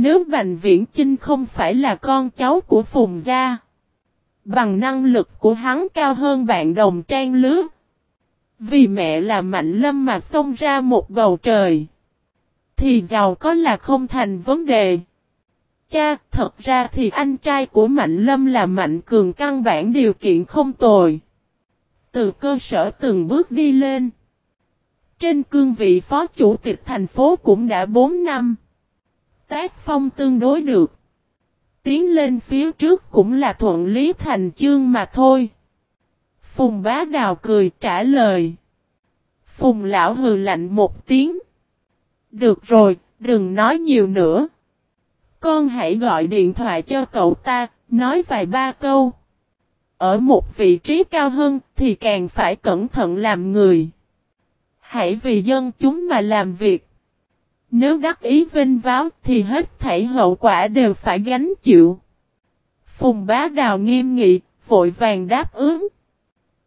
Nếu Bành Viễn Chinh không phải là con cháu của Phùng Gia, bằng năng lực của hắn cao hơn bạn đồng trang lứa. Vì mẹ là Mạnh Lâm mà xông ra một bầu trời, thì giàu có là không thành vấn đề. Cha, thật ra thì anh trai của Mạnh Lâm là Mạnh Cường căn bản điều kiện không tồi. Từ cơ sở từng bước đi lên. Trên cương vị phó chủ tịch thành phố cũng đã 4 năm. Tác phong tương đối được. Tiến lên phía trước cũng là thuận lý thành chương mà thôi. Phùng bá đào cười trả lời. Phùng lão hừ lạnh một tiếng. Được rồi, đừng nói nhiều nữa. Con hãy gọi điện thoại cho cậu ta, nói vài ba câu. Ở một vị trí cao hơn thì càng phải cẩn thận làm người. Hãy vì dân chúng mà làm việc. Nếu đắc ý vinh váo thì hết thảy hậu quả đều phải gánh chịu. Phùng bá đào nghiêm nghị, vội vàng đáp ứng.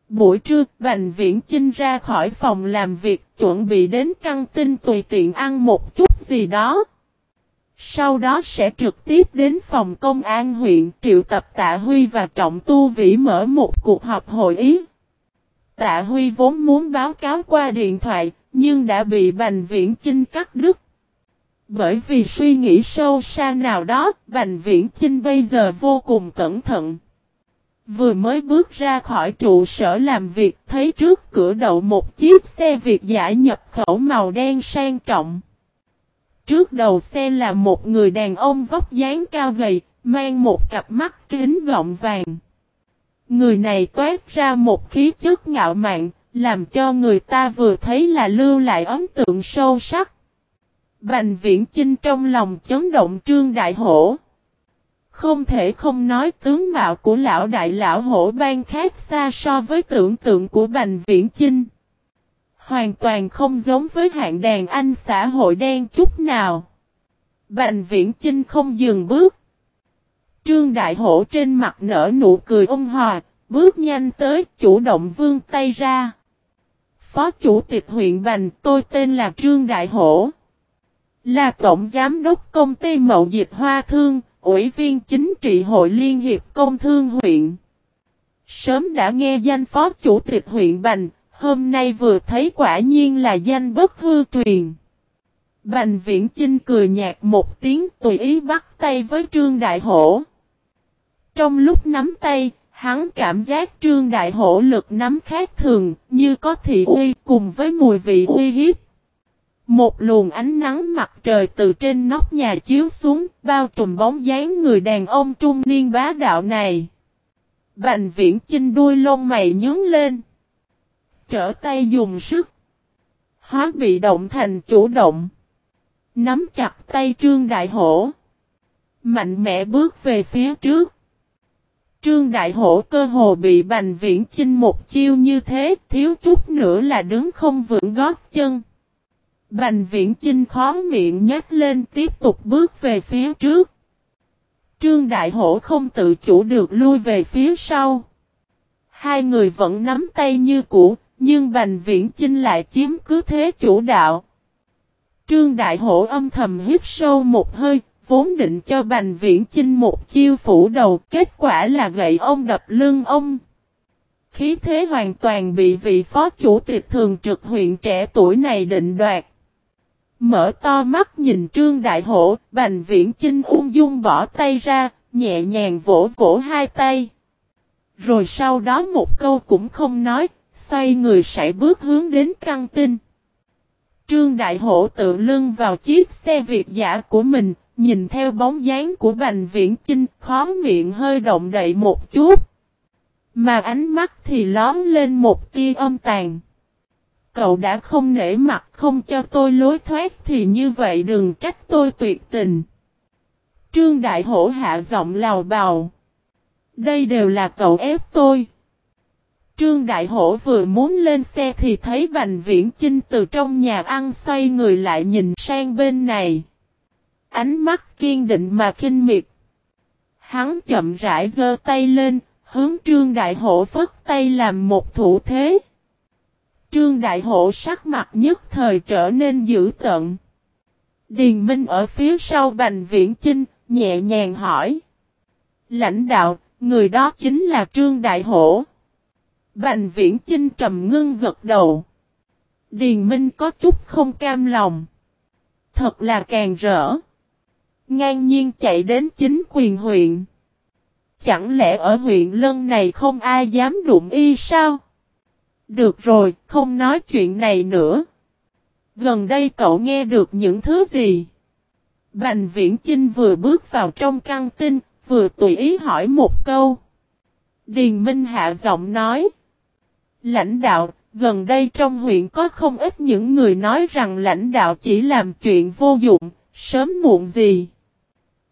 Buổi trưa, Bành Viễn Chinh ra khỏi phòng làm việc, chuẩn bị đến căng tin tùy tiện ăn một chút gì đó. Sau đó sẽ trực tiếp đến phòng công an huyện triệu tập Tạ Huy và Trọng Tu Vĩ mở một cuộc họp hội ý. Tạ Huy vốn muốn báo cáo qua điện thoại, nhưng đã bị Bành Viễn Chinh cắt đứt. Bởi vì suy nghĩ sâu xa nào đó, Bành Viễn Chinh bây giờ vô cùng cẩn thận. Vừa mới bước ra khỏi trụ sở làm việc thấy trước cửa đậu một chiếc xe Việt giả nhập khẩu màu đen sang trọng. Trước đầu xe là một người đàn ông vóc dáng cao gầy, mang một cặp mắt kính gọng vàng. Người này toát ra một khí chất ngạo mạn, làm cho người ta vừa thấy là lưu lại ấn tượng sâu sắc. Bành viễn chinh trong lòng chấn động trương đại hổ. Không thể không nói tướng mạo của lão đại lão hổ ban khác xa so với tưởng tượng của bành viễn chinh. Hoàn toàn không giống với hạng đàn anh xã hội đen chút nào. Bành viễn chinh không dừng bước. Trương đại hổ trên mặt nở nụ cười ôn hòa, bước nhanh tới chủ động vươn tay ra. Phó chủ tịch huyện Bành tôi tên là Trương Đại Hổ. Là tổng giám đốc công ty mậu dịch hoa thương, ủy viên chính trị hội liên hiệp công thương huyện. Sớm đã nghe danh phó chủ tịch huyện Bành, hôm nay vừa thấy quả nhiên là danh bất hư truyền. Bành viễn Chinh cười nhạt một tiếng tùy ý bắt tay với Trương Đại Hổ. Trong lúc nắm tay, hắn cảm giác Trương Đại Hổ lực nắm khác thường, như có thị uy cùng với mùi vị uy hiếp. Một luồng ánh nắng mặt trời từ trên nóc nhà chiếu xuống, bao trùm bóng dáng người đàn ông trung niên bá đạo này. Bành viễn chinh đuôi lông mày nhướng lên. Trở tay dùng sức. Hóa bị động thành chủ động. Nắm chặt tay Trương Đại Hổ. Mạnh mẽ bước về phía trước. Trương Đại Hổ cơ hồ bị Bành Viễn Chinh một chiêu như thế, thiếu chút nữa là đứng không vững gót chân. Bành Viễn Chinh khó miệng nhếch lên tiếp tục bước về phía trước. Trương Đại Hổ không tự chủ được lui về phía sau. Hai người vẫn nắm tay như cũ, nhưng Bành Viễn Chinh lại chiếm cứ thế chủ đạo. Trương Đại Hổ âm thầm hít sâu một hơi, vốn định cho Bành Viễn Chinh một chiêu phủ đầu, kết quả là gậy ông đập lưng ông. Khí thế hoàn toàn bị vị phó chủ tịch thường trực huyện trẻ tuổi này định đoạt. Mở to mắt nhìn Trương Đại Hổ, Bành Viễn Chinh ung dung bỏ tay ra, nhẹ nhàng vỗ vỗ hai tay. Rồi sau đó một câu cũng không nói, xoay người sẽ bước hướng đến căng tin. Trương Đại Hổ tự lưng vào chiếc xe Việt giả của mình, nhìn theo bóng dáng của Bành Viễn Chinh, khó miệng hơi động đậy một chút. Mà ánh mắt thì lón lên một tia âm tàn. Cậu đã không nể mặt không cho tôi lối thoát thì như vậy đừng trách tôi tuyệt tình. Trương Đại Hổ hạ giọng lào bào. Đây đều là cậu ép tôi. Trương Đại Hổ vừa muốn lên xe thì thấy Bành Viễn Chinh từ trong nhà ăn xoay người lại nhìn sang bên này. Ánh mắt kiên định mà kinh miệt. Hắn chậm rãi giơ tay lên, hướng Trương Đại Hổ phất tay làm một thủ thế. Trương Đại Hổ sắc mặt nhất thời trở nên dữ tận. Điền Minh ở phía sau Bành Viễn Chinh, nhẹ nhàng hỏi. Lãnh đạo, người đó chính là Trương Đại Hổ. Bành Viễn Chinh trầm ngưng gật đầu. Điền Minh có chút không cam lòng. Thật là càng rỡ. Ngang nhiên chạy đến chính quyền huyện. Chẳng lẽ ở huyện Lân này không ai dám đụng y sao? Được rồi, không nói chuyện này nữa. Gần đây cậu nghe được những thứ gì? Bành viễn Trinh vừa bước vào trong căn tin, vừa tùy ý hỏi một câu. Điền Minh hạ giọng nói. Lãnh đạo, gần đây trong huyện có không ít những người nói rằng lãnh đạo chỉ làm chuyện vô dụng, sớm muộn gì.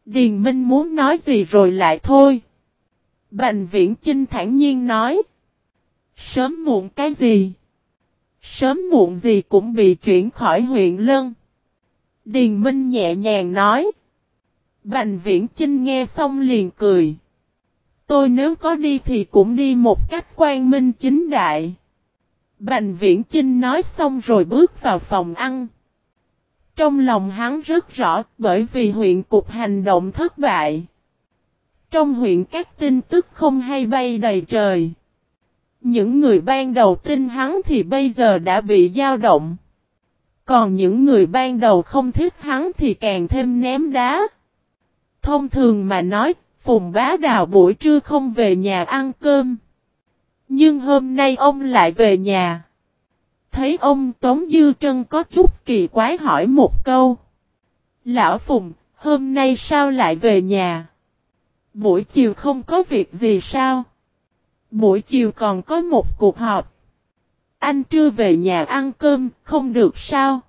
Điền Minh muốn nói gì rồi lại thôi. Bành viễn Trinh thản nhiên nói. Sớm muộn cái gì? Sớm muộn gì cũng bị chuyển khỏi huyện Lân. Điền Minh nhẹ nhàng nói. Bành viễn Trinh nghe xong liền cười. Tôi nếu có đi thì cũng đi một cách quan minh chính đại. Bành viễn Trinh nói xong rồi bước vào phòng ăn. Trong lòng hắn rất rõ bởi vì huyện cục hành động thất bại. Trong huyện các tin tức không hay bay đầy trời. Những người ban đầu tin hắn thì bây giờ đã bị dao động. Còn những người ban đầu không thích hắn thì càng thêm ném đá. Thông thường mà nói, Phùng Bá Đào buổi trưa không về nhà ăn cơm. Nhưng hôm nay ông lại về nhà. Thấy ông Tống Dư Trân có chút kỳ quái hỏi một câu. Lão Phùng, hôm nay sao lại về nhà? Buổi chiều không có việc gì sao? Buổi chiều còn có một cuộc họp. Anh trưa về nhà ăn cơm, không được sao?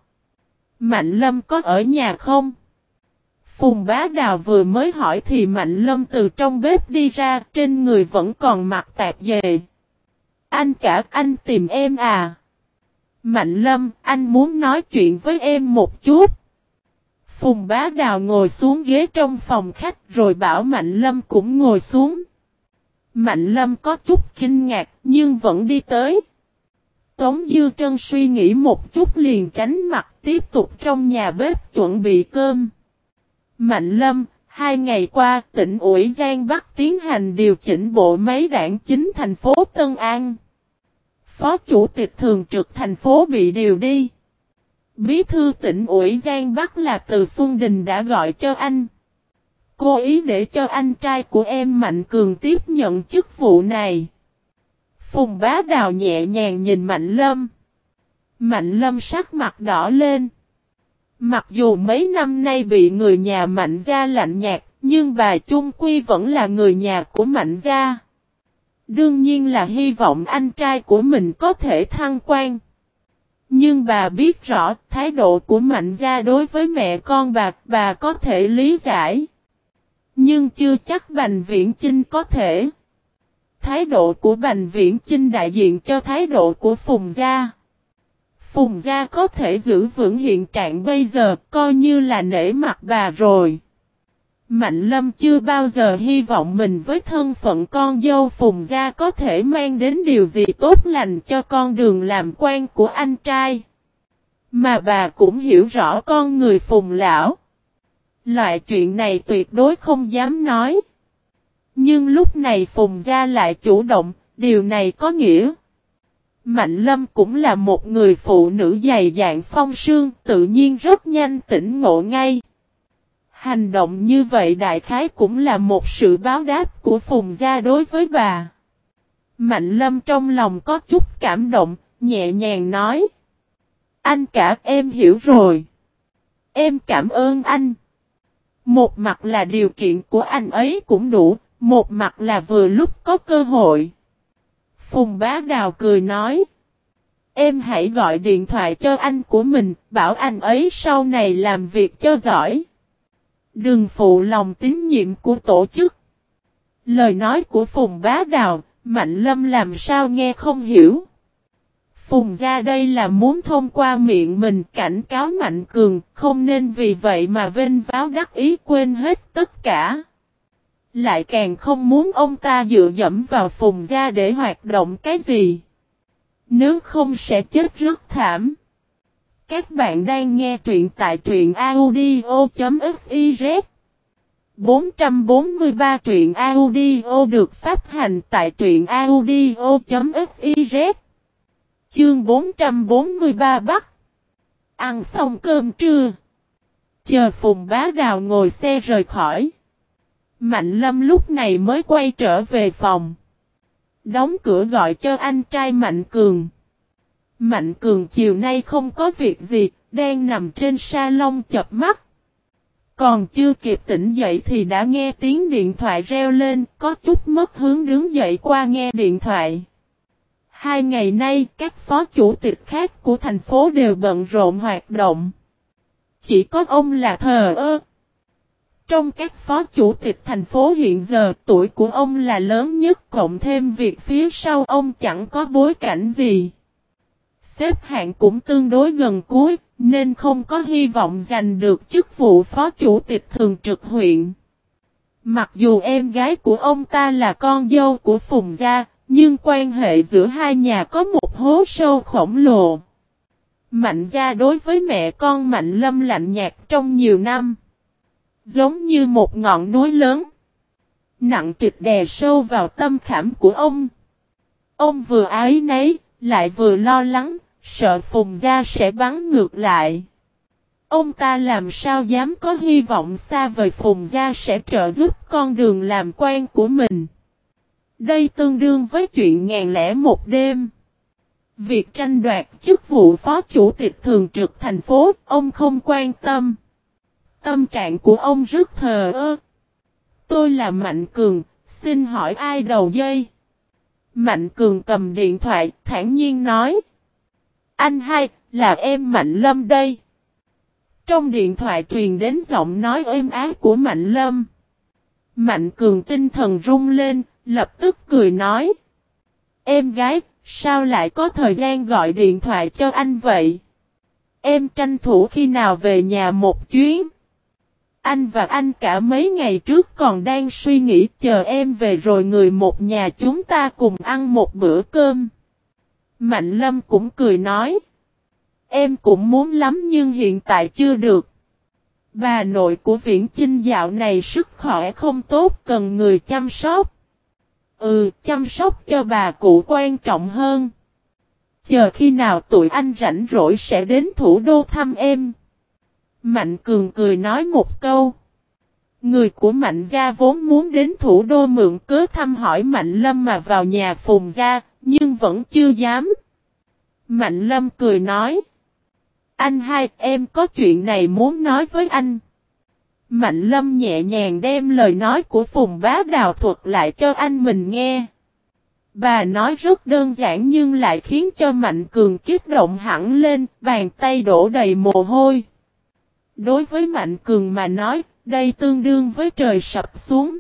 Mạnh Lâm có ở nhà không? Phùng bá đào vừa mới hỏi thì Mạnh Lâm từ trong bếp đi ra, trên người vẫn còn mặc tạp dề. Anh cả anh tìm em à? Mạnh Lâm, anh muốn nói chuyện với em một chút. Phùng bá đào ngồi xuống ghế trong phòng khách rồi bảo Mạnh Lâm cũng ngồi xuống. Mạnh Lâm có chút kinh ngạc nhưng vẫn đi tới. Tống Dư Trân suy nghĩ một chút liền tránh mặt tiếp tục trong nhà bếp chuẩn bị cơm. Mạnh Lâm, hai ngày qua tỉnh ủy Giang Bắc tiến hành điều chỉnh bộ máy đảng chính thành phố Tân An. Phó chủ tịch thường trực thành phố bị điều đi. Bí thư tỉnh ủy Giang Bắc là từ Xuân Đình đã gọi cho anh. Cô ý để cho anh trai của em Mạnh Cường tiếp nhận chức vụ này. Phùng bá đào nhẹ nhàng nhìn Mạnh Lâm. Mạnh Lâm sắc mặt đỏ lên. Mặc dù mấy năm nay bị người nhà Mạnh Gia lạnh nhạt, nhưng bà Trung Quy vẫn là người nhà của Mạnh Gia. Đương nhiên là hy vọng anh trai của mình có thể thăng quan. Nhưng bà biết rõ thái độ của Mạnh Gia đối với mẹ con bà, bà có thể lý giải. Nhưng chưa chắc Bành Viễn Chinh có thể. Thái độ của Bành Viễn Chinh đại diện cho thái độ của Phùng Gia. Phùng Gia có thể giữ vững hiện trạng bây giờ, coi như là nể mặt bà rồi. Mạnh Lâm chưa bao giờ hy vọng mình với thân phận con dâu Phùng Gia có thể mang đến điều gì tốt lành cho con đường làm quan của anh trai. Mà bà cũng hiểu rõ con người Phùng Lão. Loại chuyện này tuyệt đối không dám nói. Nhưng lúc này Phùng Gia lại chủ động, điều này có nghĩa. Mạnh Lâm cũng là một người phụ nữ dày dạng phong sương, tự nhiên rất nhanh tỉnh ngộ ngay. Hành động như vậy đại khái cũng là một sự báo đáp của Phùng Gia đối với bà. Mạnh Lâm trong lòng có chút cảm động, nhẹ nhàng nói. Anh cả em hiểu rồi. Em cảm ơn anh. Một mặt là điều kiện của anh ấy cũng đủ, một mặt là vừa lúc có cơ hội. Phùng bá đào cười nói. Em hãy gọi điện thoại cho anh của mình, bảo anh ấy sau này làm việc cho giỏi. Đừng phụ lòng tín nhiệm của tổ chức. Lời nói của Phùng bá đào, Mạnh Lâm làm sao nghe không hiểu. Phùng ra đây là muốn thông qua miệng mình cảnh cáo Mạnh Cường, không nên vì vậy mà vinh váo đắc ý quên hết tất cả. Lại càng không muốn ông ta dựa dẫm vào Phùng ra để hoạt động cái gì. Nếu không sẽ chết rất thảm. Các bạn đang nghe truyện tại truyện audio.fiz 443 truyện audio được phát hành tại truyện audio.fiz Chương 443 Bắc Ăn xong cơm trưa. Chờ Phùng Bá Đào ngồi xe rời khỏi. Mạnh Lâm lúc này mới quay trở về phòng. Đóng cửa gọi cho anh trai Mạnh Cường. Mạnh Cường chiều nay không có việc gì Đang nằm trên salon chập mắt. Còn chưa kịp tỉnh dậy thì đã nghe tiếng điện thoại reo lên, có chút mất hướng đứng dậy qua nghe điện thoại. Hai ngày nay, các phó chủ tịch khác của thành phố đều bận rộn hoạt động. Chỉ có ông là thờ ơ. Trong các phó chủ tịch thành phố hiện giờ, tuổi của ông là lớn nhất, cộng thêm việc phía sau ông chẳng có bối cảnh gì. Xếp hạng cũng tương đối gần cuối, nên không có hy vọng giành được chức vụ phó chủ tịch thường trực huyện. Mặc dù em gái của ông ta là con dâu của Phùng Gia, nhưng quan hệ giữa hai nhà có một hố sâu khổng lồ. Mạnh Gia đối với mẹ con Mạnh Lâm lạnh nhạt trong nhiều năm. Giống như một ngọn núi lớn. Nặng trịch đè sâu vào tâm khảm của ông. Ông vừa ái nấy, lại vừa lo lắng, Sợ Phùng Gia sẽ bắn ngược lại. Ông ta làm sao dám có hy vọng xa vời Phùng Gia sẽ trợ giúp con đường làm quan của mình. Đây tương đương với chuyện ngàn lẻ một đêm. Việc tranh đoạt chức vụ phó chủ tịch thường trực thành phố, ông không quan tâm. Tâm trạng của ông rất thờ ơ. Tôi là Mạnh Cường, xin hỏi ai đầu dây? Mạnh Cường cầm điện thoại, thản nhiên nói. Anh hai, là em Mạnh Lâm đây. Trong điện thoại truyền đến giọng nói êm ái của Mạnh Lâm. Mạnh Cường tinh thần rung lên, lập tức cười nói. Em gái, sao lại có thời gian gọi điện thoại cho anh vậy? Em tranh thủ khi nào về nhà một chuyến. Anh và anh cả mấy ngày trước còn đang suy nghĩ chờ em về rồi người một nhà chúng ta cùng ăn một bữa cơm. Mạnh Lâm cũng cười nói. Em cũng muốn lắm nhưng hiện tại chưa được. Bà nội của viễn chinh dạo này sức khỏe không tốt cần người chăm sóc. Ừ, chăm sóc cho bà cụ quan trọng hơn. Chờ khi nào tụi anh rảnh rỗi sẽ đến thủ đô thăm em. Mạnh Cường cười nói một câu. Người của Mạnh Gia vốn muốn đến thủ đô mượn cớ thăm hỏi Mạnh Lâm mà vào nhà Phùng Gia, nhưng vẫn chưa dám. Mạnh Lâm cười nói. Anh hai, em có chuyện này muốn nói với anh. Mạnh Lâm nhẹ nhàng đem lời nói của Phùng Bá Đào thuật lại cho anh mình nghe. Bà nói rất đơn giản nhưng lại khiến cho Mạnh Cường kích động hẳn lên, bàn tay đổ đầy mồ hôi. Đối với Mạnh Cường mà nói, đây tương đương với trời sập xuống.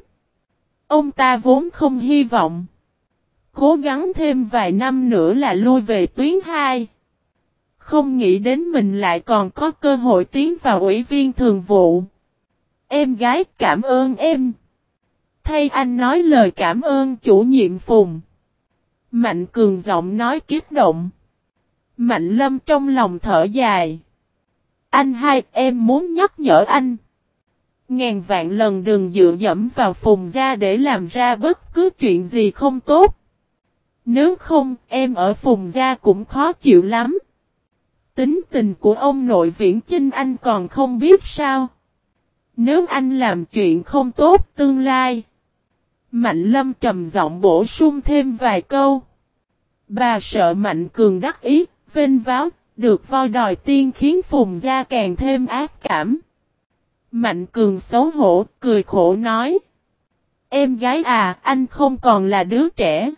Ông ta vốn không hy vọng. Cố gắng thêm vài năm nữa là lui về tuyến 2. Không nghĩ đến mình lại còn có cơ hội tiến vào ủy viên thường vụ. Em gái cảm ơn em. Thay anh nói lời cảm ơn chủ nhiệm Phùng. Mạnh cường giọng nói kiếp động. Mạnh lâm trong lòng thở dài. Anh hai em muốn nhắc nhở anh. Ngàn vạn lần đừng dựa dẫm vào phùng ra để làm ra bất cứ chuyện gì không tốt. Nếu không, em ở phùng gia cũng khó chịu lắm. Tính tình của ông nội viễn chinh anh còn không biết sao. Nếu anh làm chuyện không tốt tương lai. Mạnh lâm trầm giọng bổ sung thêm vài câu. Bà sợ mạnh cường đắc ý, vênh váo, được voi đòi tiên khiến phùng gia càng thêm ác cảm. Mạnh cường xấu hổ, cười khổ nói. Em gái à, anh không còn là đứa trẻ.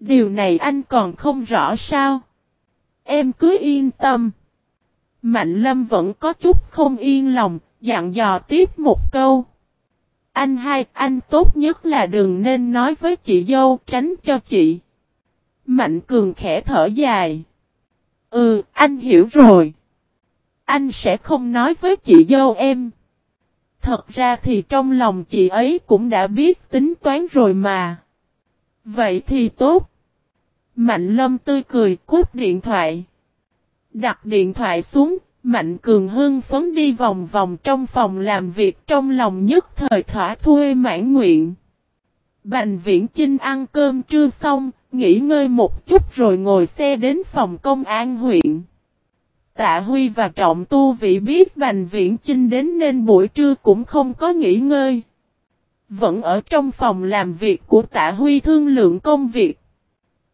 Điều này anh còn không rõ sao. Em cứ yên tâm. Mạnh lâm vẫn có chút không yên lòng, dặn dò tiếp một câu. Anh hai, anh tốt nhất là đừng nên nói với chị dâu, tránh cho chị. Mạnh cường khẽ thở dài. Ừ, anh hiểu rồi. Anh sẽ không nói với chị dâu em. Thật ra thì trong lòng chị ấy cũng đã biết tính toán rồi mà. Vậy thì tốt. Mạnh lâm tươi cười cúp điện thoại. Đặt điện thoại xuống, Mạnh Cường hưng phấn đi vòng vòng trong phòng làm việc trong lòng nhất thời thỏa thuê mãn nguyện. Bành viễn Chinh ăn cơm trưa xong, nghỉ ngơi một chút rồi ngồi xe đến phòng công an huyện. Tạ Huy và Trọng Tu Vị biết Bành Viễn Chinh đến nên buổi trưa cũng không có nghỉ ngơi. Vẫn ở trong phòng làm việc của Tạ Huy thương lượng công việc.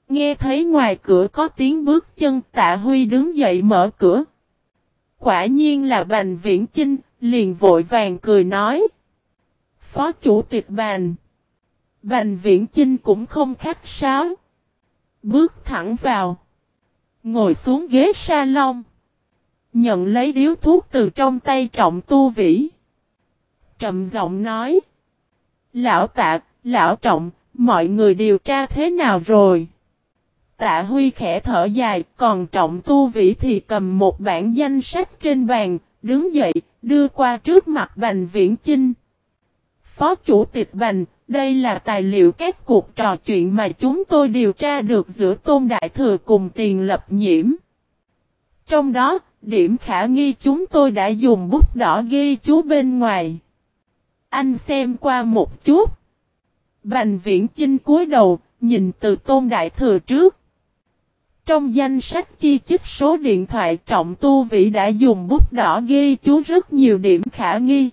Nghe thấy ngoài cửa có tiếng bước chân Tạ Huy đứng dậy mở cửa. Quả nhiên là Bành Viễn Chinh, liền vội vàng cười nói. Phó chủ tịch Bành. Bành Viễn Chinh cũng không khách sáo. Bước thẳng vào. Ngồi xuống ghế salon. Nhận lấy điếu thuốc từ trong tay trọng tu vĩ. Trầm giọng nói. Lão Tạc, lão trọng, mọi người điều tra thế nào rồi? Tạ Huy khẽ thở dài, còn trọng tu vĩ thì cầm một bản danh sách trên bàn, đứng dậy, đưa qua trước mặt Bành Viễn Chinh. Phó Chủ tịch Bành, đây là tài liệu các cuộc trò chuyện mà chúng tôi điều tra được giữa Tôn Đại Thừa cùng tiền lập nhiễm. Trong đó, điểm khả nghi chúng tôi đã dùng bút đỏ ghi chú bên ngoài. Anh xem qua một chút. Bành viễn chinh cúi đầu, nhìn từ Tôn Đại Thừa trước. Trong danh sách chi chích số điện thoại trọng tu vĩ đã dùng bút đỏ ghi chú rất nhiều điểm khả nghi.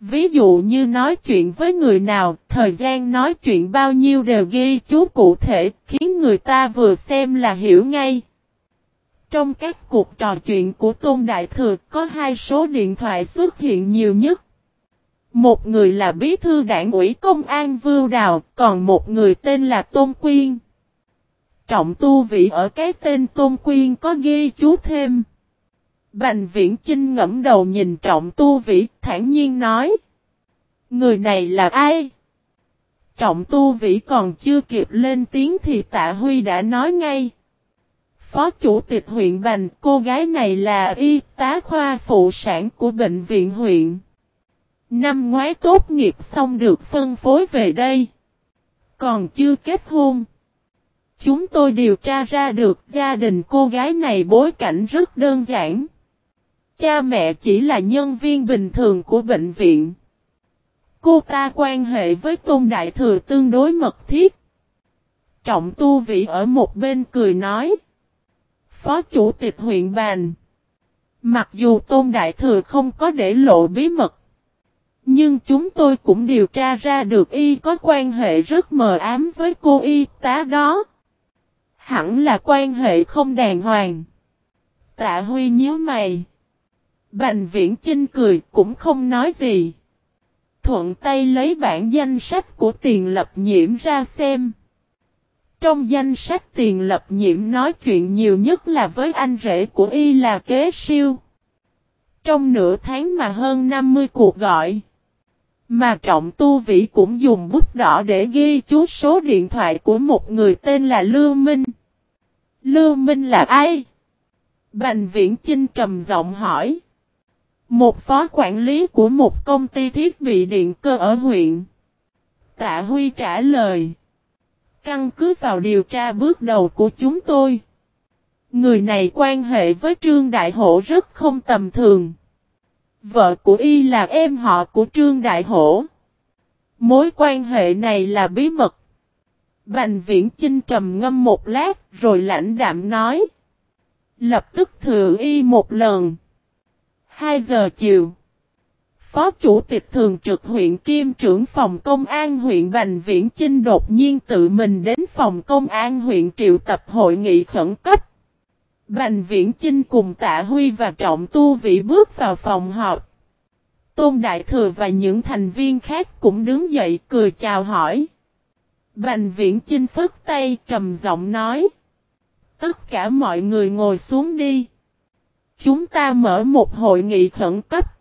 Ví dụ như nói chuyện với người nào, thời gian nói chuyện bao nhiêu đều ghi chú cụ thể, khiến người ta vừa xem là hiểu ngay. Trong các cuộc trò chuyện của Tôn Đại Thừa có hai số điện thoại xuất hiện nhiều nhất. Một người là bí thư đảng ủy công an Vưu Đào, còn một người tên là Tôn Quyên. Trọng tu vị ở cái tên Tôn Quyên có ghi chú thêm. Bành viễn Trinh ngẫm đầu nhìn trọng tu vĩ, thản nhiên nói. Người này là ai? Trọng tu vĩ còn chưa kịp lên tiếng thì tạ Huy đã nói ngay. Phó chủ tịch huyện Bành, cô gái này là y tá khoa phụ sản của bệnh viện huyện. Năm ngoái tốt nghiệp xong được phân phối về đây. Còn chưa kết hôn. Chúng tôi điều tra ra được gia đình cô gái này bối cảnh rất đơn giản. Cha mẹ chỉ là nhân viên bình thường của bệnh viện. Cô ta quan hệ với Tôn Đại Thừa tương đối mật thiết. Trọng Tu Vĩ ở một bên cười nói. Phó Chủ tịch huyện Bàn. Mặc dù Tôn Đại Thừa không có để lộ bí mật. Nhưng chúng tôi cũng điều tra ra được y có quan hệ rất mờ ám với cô y tá đó. Hẳn là quan hệ không đàng hoàng. Tạ Huy nhíu mày. Bành viễn Trinh cười cũng không nói gì. Thuận tay lấy bản danh sách của tiền lập nhiễm ra xem. Trong danh sách tiền lập nhiễm nói chuyện nhiều nhất là với anh rể của y là kế siêu. Trong nửa tháng mà hơn 50 cuộc gọi. Mà trọng tu vĩ cũng dùng bút đỏ để ghi chú số điện thoại của một người tên là Lưu Minh. Lưu Minh là ai? Bành viễn Chinh trầm giọng hỏi. Một phó quản lý của một công ty thiết bị điện cơ ở huyện. Tạ Huy trả lời. Căn cứ vào điều tra bước đầu của chúng tôi. Người này quan hệ với Trương Đại Hổ rất không tầm thường. Vợ của y là em họ của Trương Đại Hổ. Mối quan hệ này là bí mật. Bành viễn Trinh trầm ngâm một lát, rồi lãnh đạm nói. Lập tức thử y một lần. 2 giờ chiều. Phó Chủ tịch Thường trực huyện Kim trưởng phòng công an huyện Bành Viễn Chinh đột nhiên tự mình đến phòng công an huyện triệu tập hội nghị khẩn cấp. Bành Viễn Chinh cùng Tạ Huy và Trọng Tu Vĩ bước vào phòng họp. Tôn Đại Thừa và những thành viên khác cũng đứng dậy cười chào hỏi. Bành Viễn Chinh phất tay trầm giọng nói. Tất cả mọi người ngồi xuống đi. Chúng ta mở một hội nghị khẩn cấp.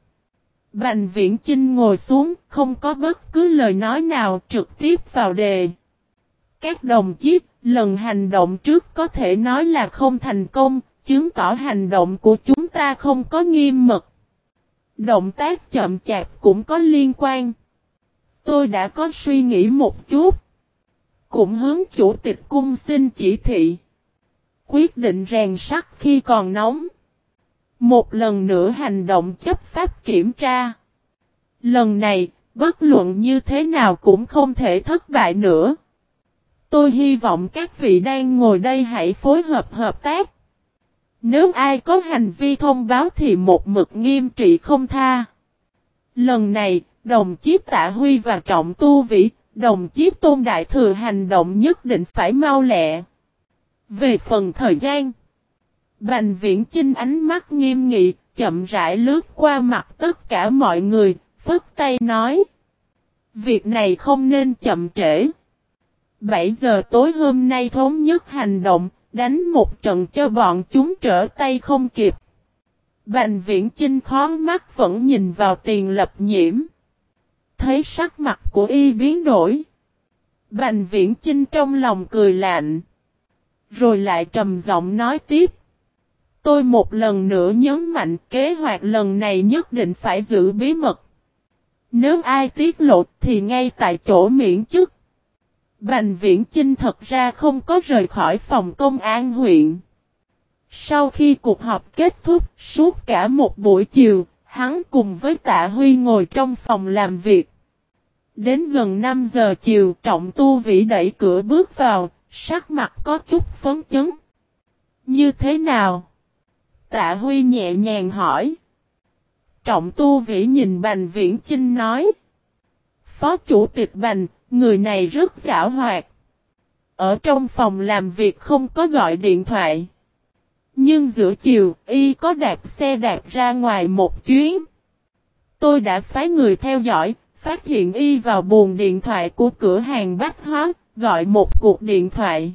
Bành viễn chinh ngồi xuống, không có bất cứ lời nói nào trực tiếp vào đề. Các đồng chí, lần hành động trước có thể nói là không thành công, chứng tỏ hành động của chúng ta không có nghiêm mật. Động tác chậm chạp cũng có liên quan. Tôi đã có suy nghĩ một chút. Cũng hướng chủ tịch cung xin chỉ thị. quyết định rèn sắt khi còn nóng. Một lần nữa hành động chấp pháp kiểm tra. Lần này, bất luận như thế nào cũng không thể thất bại nữa. Tôi hy vọng các vị đang ngồi đây hãy phối hợp hợp tác. Nếu ai có hành vi thông báo thì một mực nghiêm trị không tha. Lần này, đồng chí tạ huy và trọng tu vĩ, đồng chiếc tôn đại thừa hành động nhất định phải mau lẹ. Về phần thời gian, Bành viễn chinh ánh mắt nghiêm nghị, chậm rãi lướt qua mặt tất cả mọi người, phức tay nói. Việc này không nên chậm trễ. 7 giờ tối hôm nay thống nhất hành động, đánh một trận cho bọn chúng trở tay không kịp. Bành viễn chinh khó mắt vẫn nhìn vào tiền lập nhiễm. Thấy sắc mặt của y biến đổi. Bành viễn chinh trong lòng cười lạnh. Rồi lại trầm giọng nói tiếp. Tôi một lần nữa nhấn mạnh kế hoạch lần này nhất định phải giữ bí mật. Nếu ai tiết lộ thì ngay tại chỗ miễn chức. Bành viễn Chinh thật ra không có rời khỏi phòng công an huyện. Sau khi cuộc họp kết thúc suốt cả một buổi chiều, hắn cùng với tạ Huy ngồi trong phòng làm việc. Đến gần 5 giờ chiều trọng tu vĩ đẩy cửa bước vào, sắc mặt có chút phấn chấn. Như thế nào? Tạ Huy nhẹ nhàng hỏi. Trọng tu vĩ nhìn Bành Viễn Chinh nói. Phó chủ tịch Bành, người này rất giả hoạt. Ở trong phòng làm việc không có gọi điện thoại. Nhưng giữa chiều, y có đạp xe đạp ra ngoài một chuyến. Tôi đã phái người theo dõi, phát hiện y vào buồn điện thoại của cửa hàng bách hóa, gọi một cuộc điện thoại.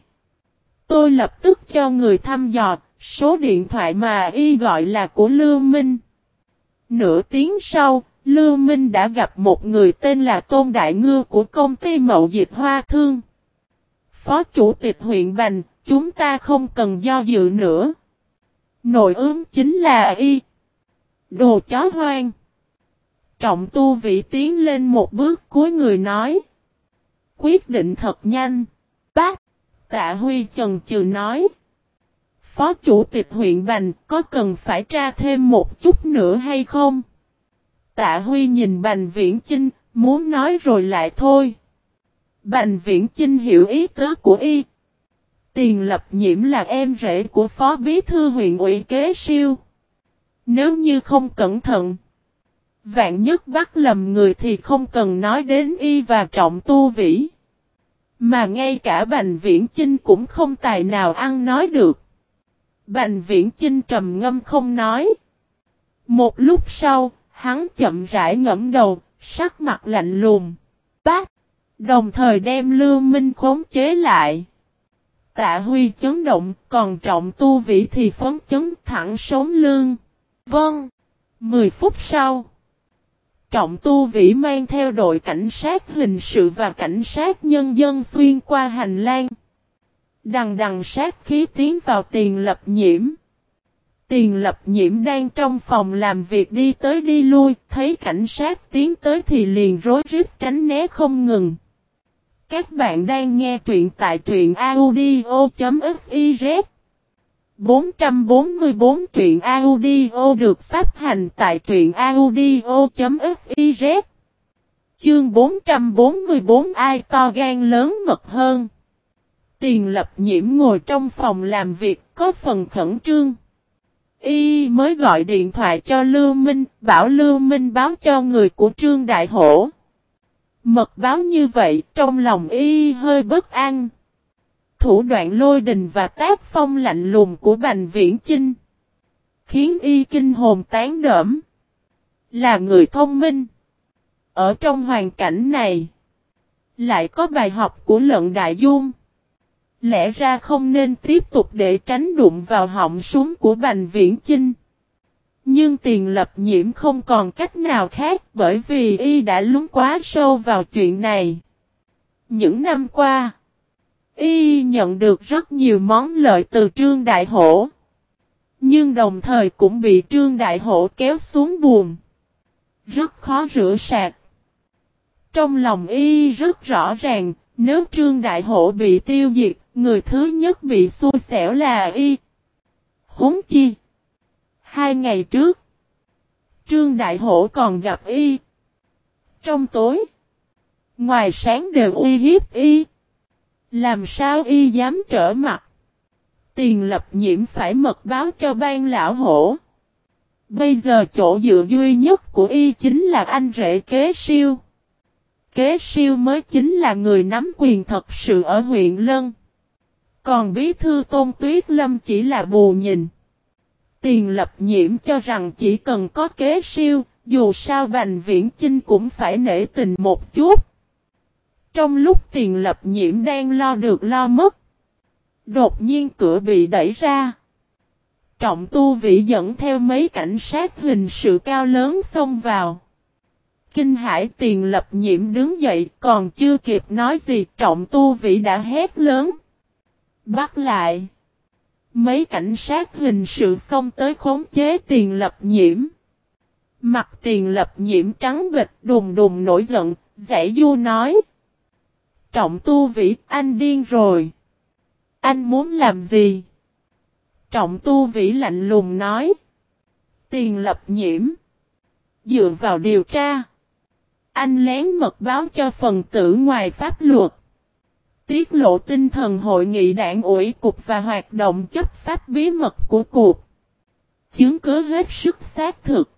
Tôi lập tức cho người thăm dò, số điện thoại mà y gọi là của Lưu Minh. Nửa tiếng sau, Lưu Minh đã gặp một người tên là Tôn Đại Ngư của công ty Mậu Dịch Hoa Thương. Phó Chủ tịch huyện Bành, chúng ta không cần do dự nữa. Nội ứng chính là y. Đồ chó hoang. Trọng tu vị tiến lên một bước cuối người nói. Quyết định thật nhanh. Bác. Tạ Huy Trần Trừ nói. Phó Chủ tịch huyện Bành có cần phải tra thêm một chút nữa hay không? Tạ Huy nhìn Bành Viễn Chinh, muốn nói rồi lại thôi. Bành Viễn Chinh hiểu ý tứ của y. Tiền lập nhiễm là em rể của Phó Bí Thư huyện ủy kế siêu. Nếu như không cẩn thận, vạn nhất bắt lầm người thì không cần nói đến y và trọng tu vĩ. Mà ngay cả Bành Viễn Chinh cũng không tài nào ăn nói được. Bành Viễn Chinh trầm ngâm không nói. Một lúc sau, hắn chậm rãi ngẫm đầu, sắc mặt lạnh lùng. Bác! Đồng thời đem Lưu Minh khống chế lại. Tạ Huy chấn động, còn trọng tu vĩ thì phấn chấn thẳng sống lương. Vâng. Mười phút sau. Trọng tu vĩ mang theo đội cảnh sát hình sự và cảnh sát nhân dân xuyên qua hành lang. Đằng đằng sát khí tiến vào tiền lập nhiễm. Tiền lập nhiễm đang trong phòng làm việc đi tới đi lui, thấy cảnh sát tiến tới thì liền rối rít tránh né không ngừng. Các bạn đang nghe truyện tại truyện audio.fif 444 truyện audio được phát hành tại truyện audio.fiz Chương 444 ai to gan lớn mật hơn Tiền lập nhiễm ngồi trong phòng làm việc có phần khẩn trương. Y mới gọi điện thoại cho Lưu Minh, bảo Lưu Minh báo cho người của Trương Đại Hổ. Mật báo như vậy, trong lòng Y hơi bất an. Thủ đoạn lôi đình và tác phong lạnh lùng của Bành Viễn Chinh. Khiến Y kinh hồn tán đỡm. Là người thông minh. Ở trong hoàn cảnh này, lại có bài học của lận đại dung. Lẽ ra không nên tiếp tục để tránh đụng vào họng súng của Bành Viễn Chinh. Nhưng tiền lập nhiễm không còn cách nào khác bởi vì y đã lún quá sâu vào chuyện này. Những năm qua, y nhận được rất nhiều món lợi từ Trương Đại Hổ. Nhưng đồng thời cũng bị Trương Đại Hổ kéo xuống buồn. Rất khó rửa sạch. Trong lòng y rất rõ ràng, nếu Trương Đại Hổ bị tiêu diệt, Người thứ nhất bị xui xẻo là y. Húng chi. Hai ngày trước. Trương Đại Hổ còn gặp y. Trong tối. Ngoài sáng đều uy hiếp y. Làm sao y dám trở mặt. Tiền lập nhiễm phải mật báo cho ban lão hổ. Bây giờ chỗ dựa duy nhất của y chính là anh rể kế siêu. Kế siêu mới chính là người nắm quyền thật sự ở huyện Lân. Còn bí thư Tôn Tuyết Lâm chỉ là bù nhìn. Tiền lập nhiễm cho rằng chỉ cần có kế siêu, dù sao Bành Viễn Chinh cũng phải nể tình một chút. Trong lúc tiền lập nhiễm đang lo được lo mất. Đột nhiên cửa bị đẩy ra. Trọng tu vị dẫn theo mấy cảnh sát hình sự cao lớn xông vào. Kinh hải tiền lập nhiễm đứng dậy còn chưa kịp nói gì trọng tu vị đã hét lớn. Bắt lại. Mấy cảnh sát hình sự xông tới khống chế tiền lập nhiễm. Mặt tiền lập nhiễm trắng bịch đùng đùng nổi giận, giải du nói. Trọng tu vĩ, anh điên rồi. Anh muốn làm gì? Trọng tu vĩ lạnh lùng nói. Tiền lập nhiễm. Dựa vào điều tra. Anh lén mật báo cho phần tử ngoài pháp luật. Tiết lộ tinh thần hội nghị đảng ủy cục và hoạt động chấp pháp bí mật của cục. Chứng cứ hết sức xác thực.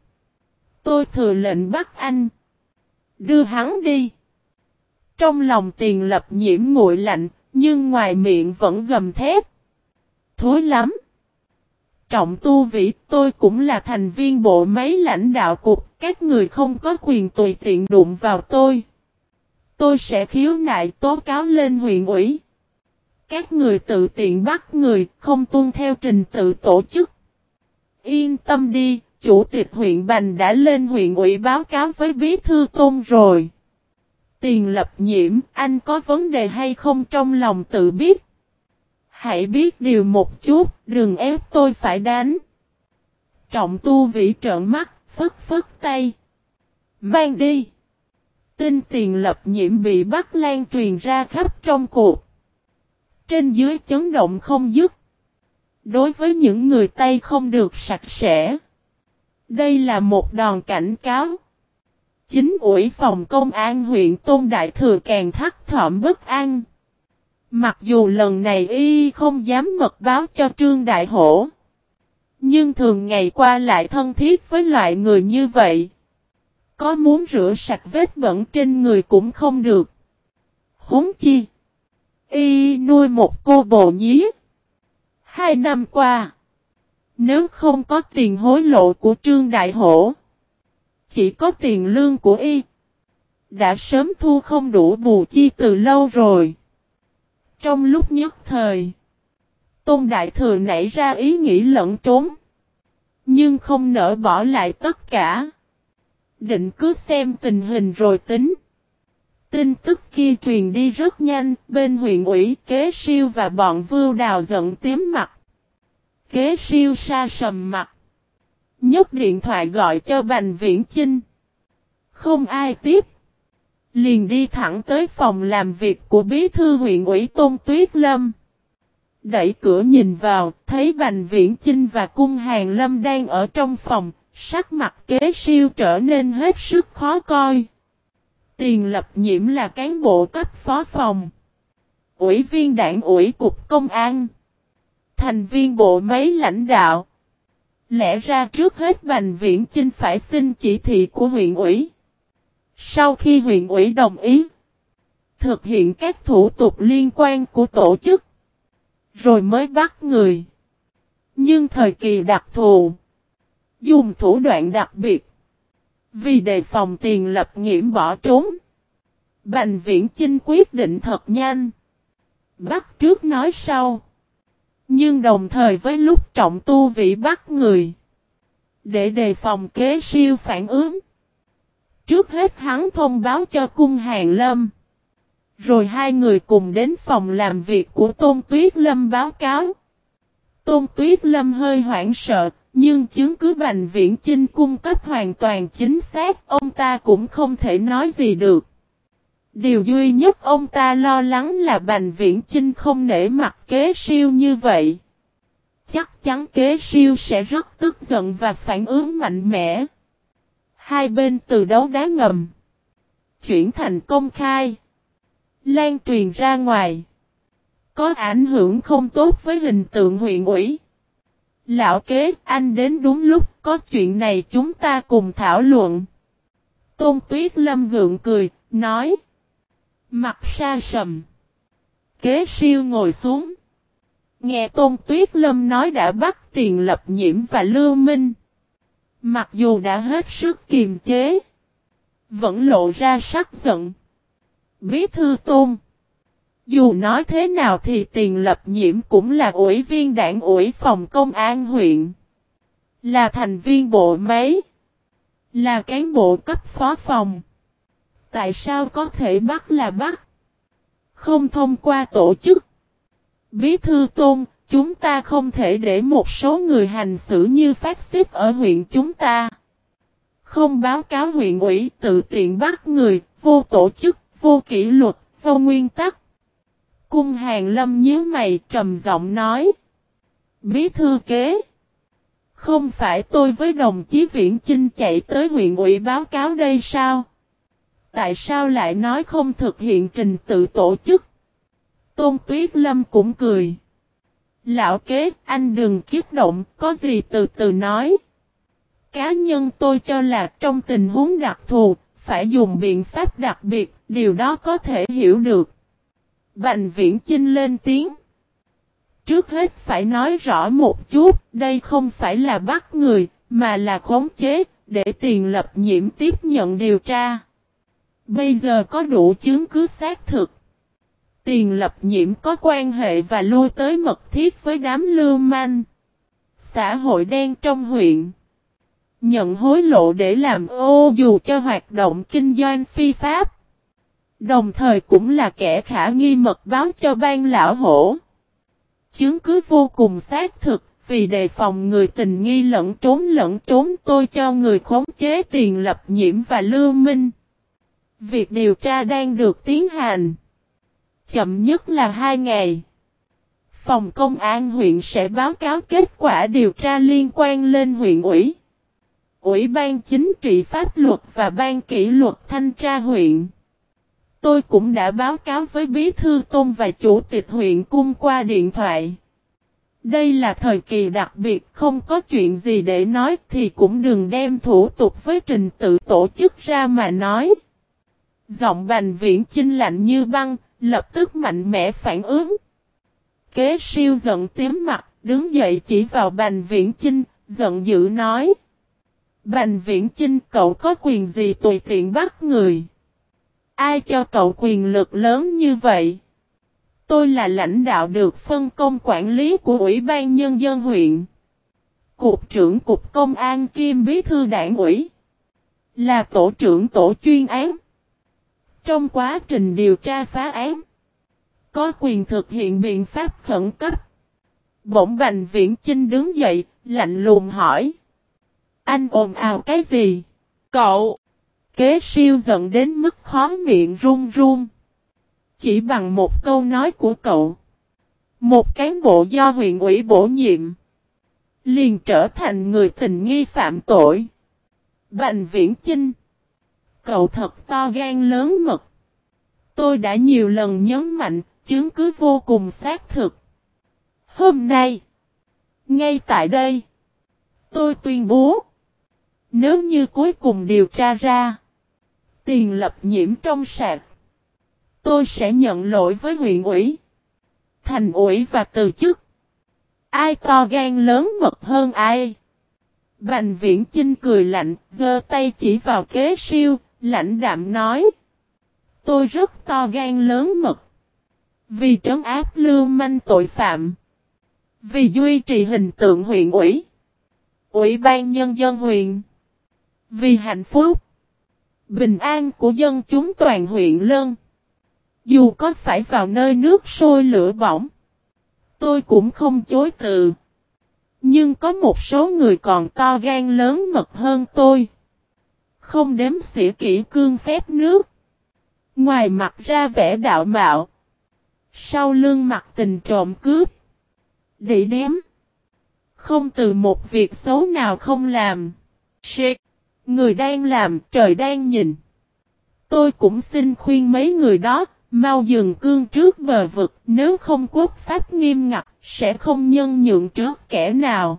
Tôi thừa lệnh bắt anh. Đưa hắn đi. Trong lòng tiền lập nhiễm nguội lạnh, nhưng ngoài miệng vẫn gầm thét. Thối lắm. Trọng tu vĩ tôi cũng là thành viên bộ máy lãnh đạo cục, các người không có quyền tùy tiện đụng vào tôi. Tôi sẽ khiếu nại tố cáo lên huyện ủy. Các người tự tiện bắt người, không tuân theo trình tự tổ chức. Yên tâm đi, chủ tịch huyện Bành đã lên huyện ủy báo cáo với bí thư tôn rồi. Tiền lập nhiễm, anh có vấn đề hay không trong lòng tự biết. Hãy biết điều một chút, đừng ép tôi phải đánh. Trọng tu vĩ trợn mắt, phức phức tay. Mang đi. Tin tiền lập nhiễm bị bắt lan truyền ra khắp trong cuộc. Trên dưới chấn động không dứt. Đối với những người Tây không được sạch sẽ. Đây là một đòn cảnh cáo. Chính ủy phòng công an huyện Tôn Đại Thừa càng thắt thỏm bất an. Mặc dù lần này y không dám mật báo cho Trương Đại Hổ. Nhưng thường ngày qua lại thân thiết với loại người như vậy. Có muốn rửa sạch vết bẩn trên người cũng không được. Huống chi. Y nuôi một cô bồ nhí. Hai năm qua. Nếu không có tiền hối lộ của Trương Đại Hổ. Chỉ có tiền lương của Y. Đã sớm thu không đủ bù chi từ lâu rồi. Trong lúc nhất thời. Tôn Đại Thừa nảy ra ý nghĩ lẫn trốn. Nhưng không nỡ bỏ lại tất cả. Định cứ xem tình hình rồi tính. Tin tức kia truyền đi rất nhanh, bên huyện ủy kế siêu và bọn vưu đào giận tím mặt. Kế siêu sa sầm mặt nhấc điện thoại gọi cho Bành Viễn Chinh. Không ai tiếp. Liền đi thẳng tới phòng làm việc của bí thư huyện ủy Tôn Tuyết Lâm. Đẩy cửa nhìn vào, thấy Bành Viễn Chinh và Cung Hàng Lâm đang ở trong phòng, sắc mặt kế siêu trở nên hết sức khó coi. Tiền lập nhiễm là cán bộ cấp phó phòng. Ủy viên đảng ủy cục công an. Thành viên bộ máy lãnh đạo. Lẽ ra trước hết Bành Viễn Chinh phải xin chỉ thị của huyện ủy. Sau khi huyện ủy đồng ý, thực hiện các thủ tục liên quan của tổ chức, rồi mới bắt người. Nhưng thời kỳ đặc thù, dùng thủ đoạn đặc biệt, vì đề phòng tiền lập nghiễm bỏ trốn. Bành viễn Chinh quyết định thật nhanh. Bắt trước nói sau. Nhưng đồng thời với lúc trọng tu vị bắt người. Để đề phòng kế siêu phản ứng. Trước hết hắn thông báo cho cung hàng lâm. Rồi hai người cùng đến phòng làm việc của Tôn Tuyết Lâm báo cáo. Tôn Tuyết Lâm hơi hoảng sợ, nhưng chứng cứ Bành Viễn Chinh cung cấp hoàn toàn chính xác, ông ta cũng không thể nói gì được. Điều duy nhất ông ta lo lắng là Bành Viễn Chinh không nể mặt kế siêu như vậy. Chắc chắn kế siêu sẽ rất tức giận và phản ứng mạnh mẽ. Hai bên từ đấu đá ngầm. Chuyển thành công khai. Lan truyền ra ngoài. Có ảnh hưởng không tốt với hình tượng huyện ủy. Lão kế, anh đến đúng lúc, có chuyện này chúng ta cùng thảo luận. Tôn Tuyết Lâm gượng cười, nói. Mặt xa sầm. Kế siêu ngồi xuống. Nghe Tôn Tuyết Lâm nói đã bắt tiền lập nhiễm và lưu minh. Mặc dù đã hết sức kiềm chế. Vẫn lộ ra sắc giận. Bí thư Tôn. Dù nói thế nào thì tiền lập nhiễm cũng là ủy viên đảng ủy phòng công an huyện. Là thành viên bộ máy. Là cán bộ cấp phó phòng. Tại sao có thể bắt là bắt? Không thông qua tổ chức. Bí thư tôn, chúng ta không thể để một số người hành xử như phát xít ở huyện chúng ta. Không báo cáo huyện ủy tự tiện bắt người, vô tổ chức, vô kỷ luật, vô nguyên tắc. Cung hàng lâm nhíu mày trầm giọng nói. Bí thư kế. Không phải tôi với đồng chí Viễn Chinh chạy tới huyện ủy báo cáo đây sao? Tại sao lại nói không thực hiện trình tự tổ chức? Tôn Tuyết Lâm cũng cười. Lão kế, anh đừng kiếp động, có gì từ từ nói. Cá nhân tôi cho là trong tình huống đặc thù, phải dùng biện pháp đặc biệt, điều đó có thể hiểu được. Bành viễn chinh lên tiếng. Trước hết phải nói rõ một chút, đây không phải là bắt người, mà là khống chế, để tiền lập nhiễm tiếp nhận điều tra. Bây giờ có đủ chứng cứ xác thực. Tiền lập nhiễm có quan hệ và lôi tới mật thiết với đám lưu manh. Xã hội đen trong huyện. Nhận hối lộ để làm ô dù cho hoạt động kinh doanh phi pháp. Đồng thời cũng là kẻ khả nghi mật báo cho ban lão hổ. Chứng cứ vô cùng xác thực, vì đề phòng người tình nghi lẫn trốn lẫn trốn tôi cho người khống chế tiền lập nhiễm và lưu minh. Việc điều tra đang được tiến hành. Chậm nhất là hai ngày. Phòng công an huyện sẽ báo cáo kết quả điều tra liên quan lên huyện ủy. Ủy ban chính trị pháp luật và ban kỷ luật thanh tra huyện. Tôi cũng đã báo cáo với Bí Thư Tôn và Chủ tịch huyện cung qua điện thoại. Đây là thời kỳ đặc biệt, không có chuyện gì để nói thì cũng đừng đem thủ tục với trình tự tổ chức ra mà nói. Giọng bành viễn chinh lạnh như băng, lập tức mạnh mẽ phản ứng. Kế siêu giận tím mặt, đứng dậy chỉ vào bành viễn chinh, giận dữ nói. Bành viễn chinh cậu có quyền gì tùy tiện bắt người? Ai cho cậu quyền lực lớn như vậy? Tôi là lãnh đạo được phân công quản lý của Ủy ban Nhân dân huyện. Cục trưởng Cục Công an Kim Bí thư đảng ủy. Là tổ trưởng tổ chuyên án. Trong quá trình điều tra phá án. Có quyền thực hiện biện pháp khẩn cấp. Bỗng Bành Viễn Chinh đứng dậy, lạnh lùng hỏi. Anh ồn ào cái gì? Cậu! Kế siêu giận đến mức khó miệng run run. Chỉ bằng một câu nói của cậu. Một cán bộ do huyện ủy bổ nhiệm. Liền trở thành người tình nghi phạm tội. Bành viễn chinh. Cậu thật to gan lớn mật. Tôi đã nhiều lần nhấn mạnh, chứng cứ vô cùng xác thực. Hôm nay, ngay tại đây, tôi tuyên bố, nếu như cuối cùng điều tra ra, tiền lập nhiễm trong sạc. Tôi sẽ nhận lỗi với huyện ủy, thành ủy và từ chức. Ai to gan lớn mật hơn ai? Bành viễn Chinh cười lạnh, giơ tay chỉ vào kế siêu, lãnh đạm nói. Tôi rất to gan lớn mật. Vì trấn áp lưu manh tội phạm. Vì duy trì hình tượng huyện ủy. Ủy ban nhân dân huyện. Vì hạnh phúc. Bình an của dân chúng toàn huyện Lân. Dù có phải vào nơi nước sôi lửa bỏng. Tôi cũng không chối từ. Nhưng có một số người còn to gan lớn mật hơn tôi. Không đếm xỉa kỹ cương phép nước. Ngoài mặt ra vẻ đạo mạo. Sau lưng mặt tình trộm cướp. Đỉ đếm, Không từ một việc xấu nào không làm. Shit. Người đang làm, trời đang nhìn. Tôi cũng xin khuyên mấy người đó, mau dừng cương trước bờ vực, nếu không quốc pháp nghiêm ngặt, sẽ không nhân nhượng trước kẻ nào.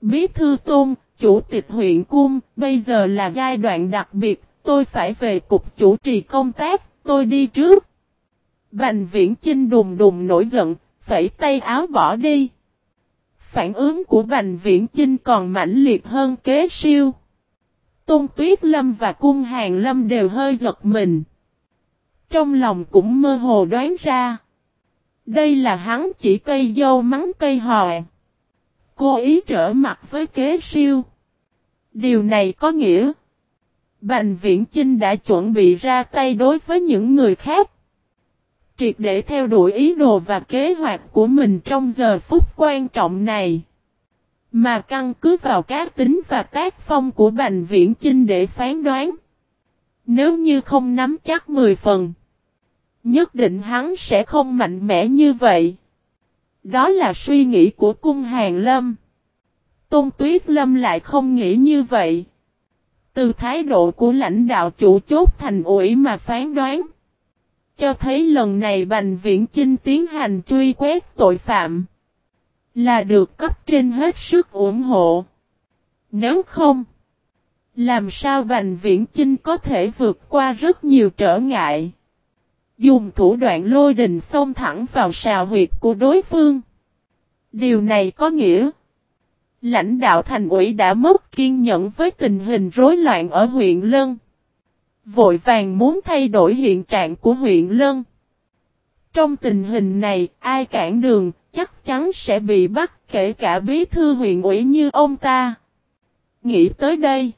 Bí thư tôn, chủ tịch huyện cung, bây giờ là giai đoạn đặc biệt, tôi phải về cục chủ trì công tác, tôi đi trước. Bành viễn chinh đùng đùng nổi giận, phẩy tay áo bỏ đi. Phản ứng của Bành Viễn Chinh còn mãnh liệt hơn kế siêu. Tôn Tuyết Lâm và Cung Hàng Lâm đều hơi giật mình. Trong lòng cũng mơ hồ đoán ra. Đây là hắn chỉ cây dâu mắng cây hòe. Cô ý trở mặt với kế siêu. Điều này có nghĩa. Bành Viễn Chinh đã chuẩn bị ra tay đối với những người khác. Triệt để theo đuổi ý đồ và kế hoạch của mình trong giờ phút quan trọng này. Mà căn cứ vào các tính và tác phong của Bành Viễn Chinh để phán đoán. Nếu như không nắm chắc 10 phần. Nhất định hắn sẽ không mạnh mẽ như vậy. Đó là suy nghĩ của cung hàng lâm. Tôn Tuyết Lâm lại không nghĩ như vậy. Từ thái độ của lãnh đạo chủ chốt thành ủy mà phán đoán. Cho thấy lần này Bành Viễn Chinh tiến hành truy quét tội phạm. Là được cấp trên hết sức ủng hộ. Nếu không. Làm sao Bành Viễn Chinh có thể vượt qua rất nhiều trở ngại. Dùng thủ đoạn lôi đình xông thẳng vào sào huyệt của đối phương. Điều này có nghĩa. Lãnh đạo thành ủy đã mất kiên nhẫn với tình hình rối loạn ở huyện Lân. Vội vàng muốn thay đổi hiện trạng của huyện Lân. Trong tình hình này, ai cản đường, chắc chắn sẽ bị bắt kể cả bí thư huyện ủy như ông ta. Nghĩ tới đây.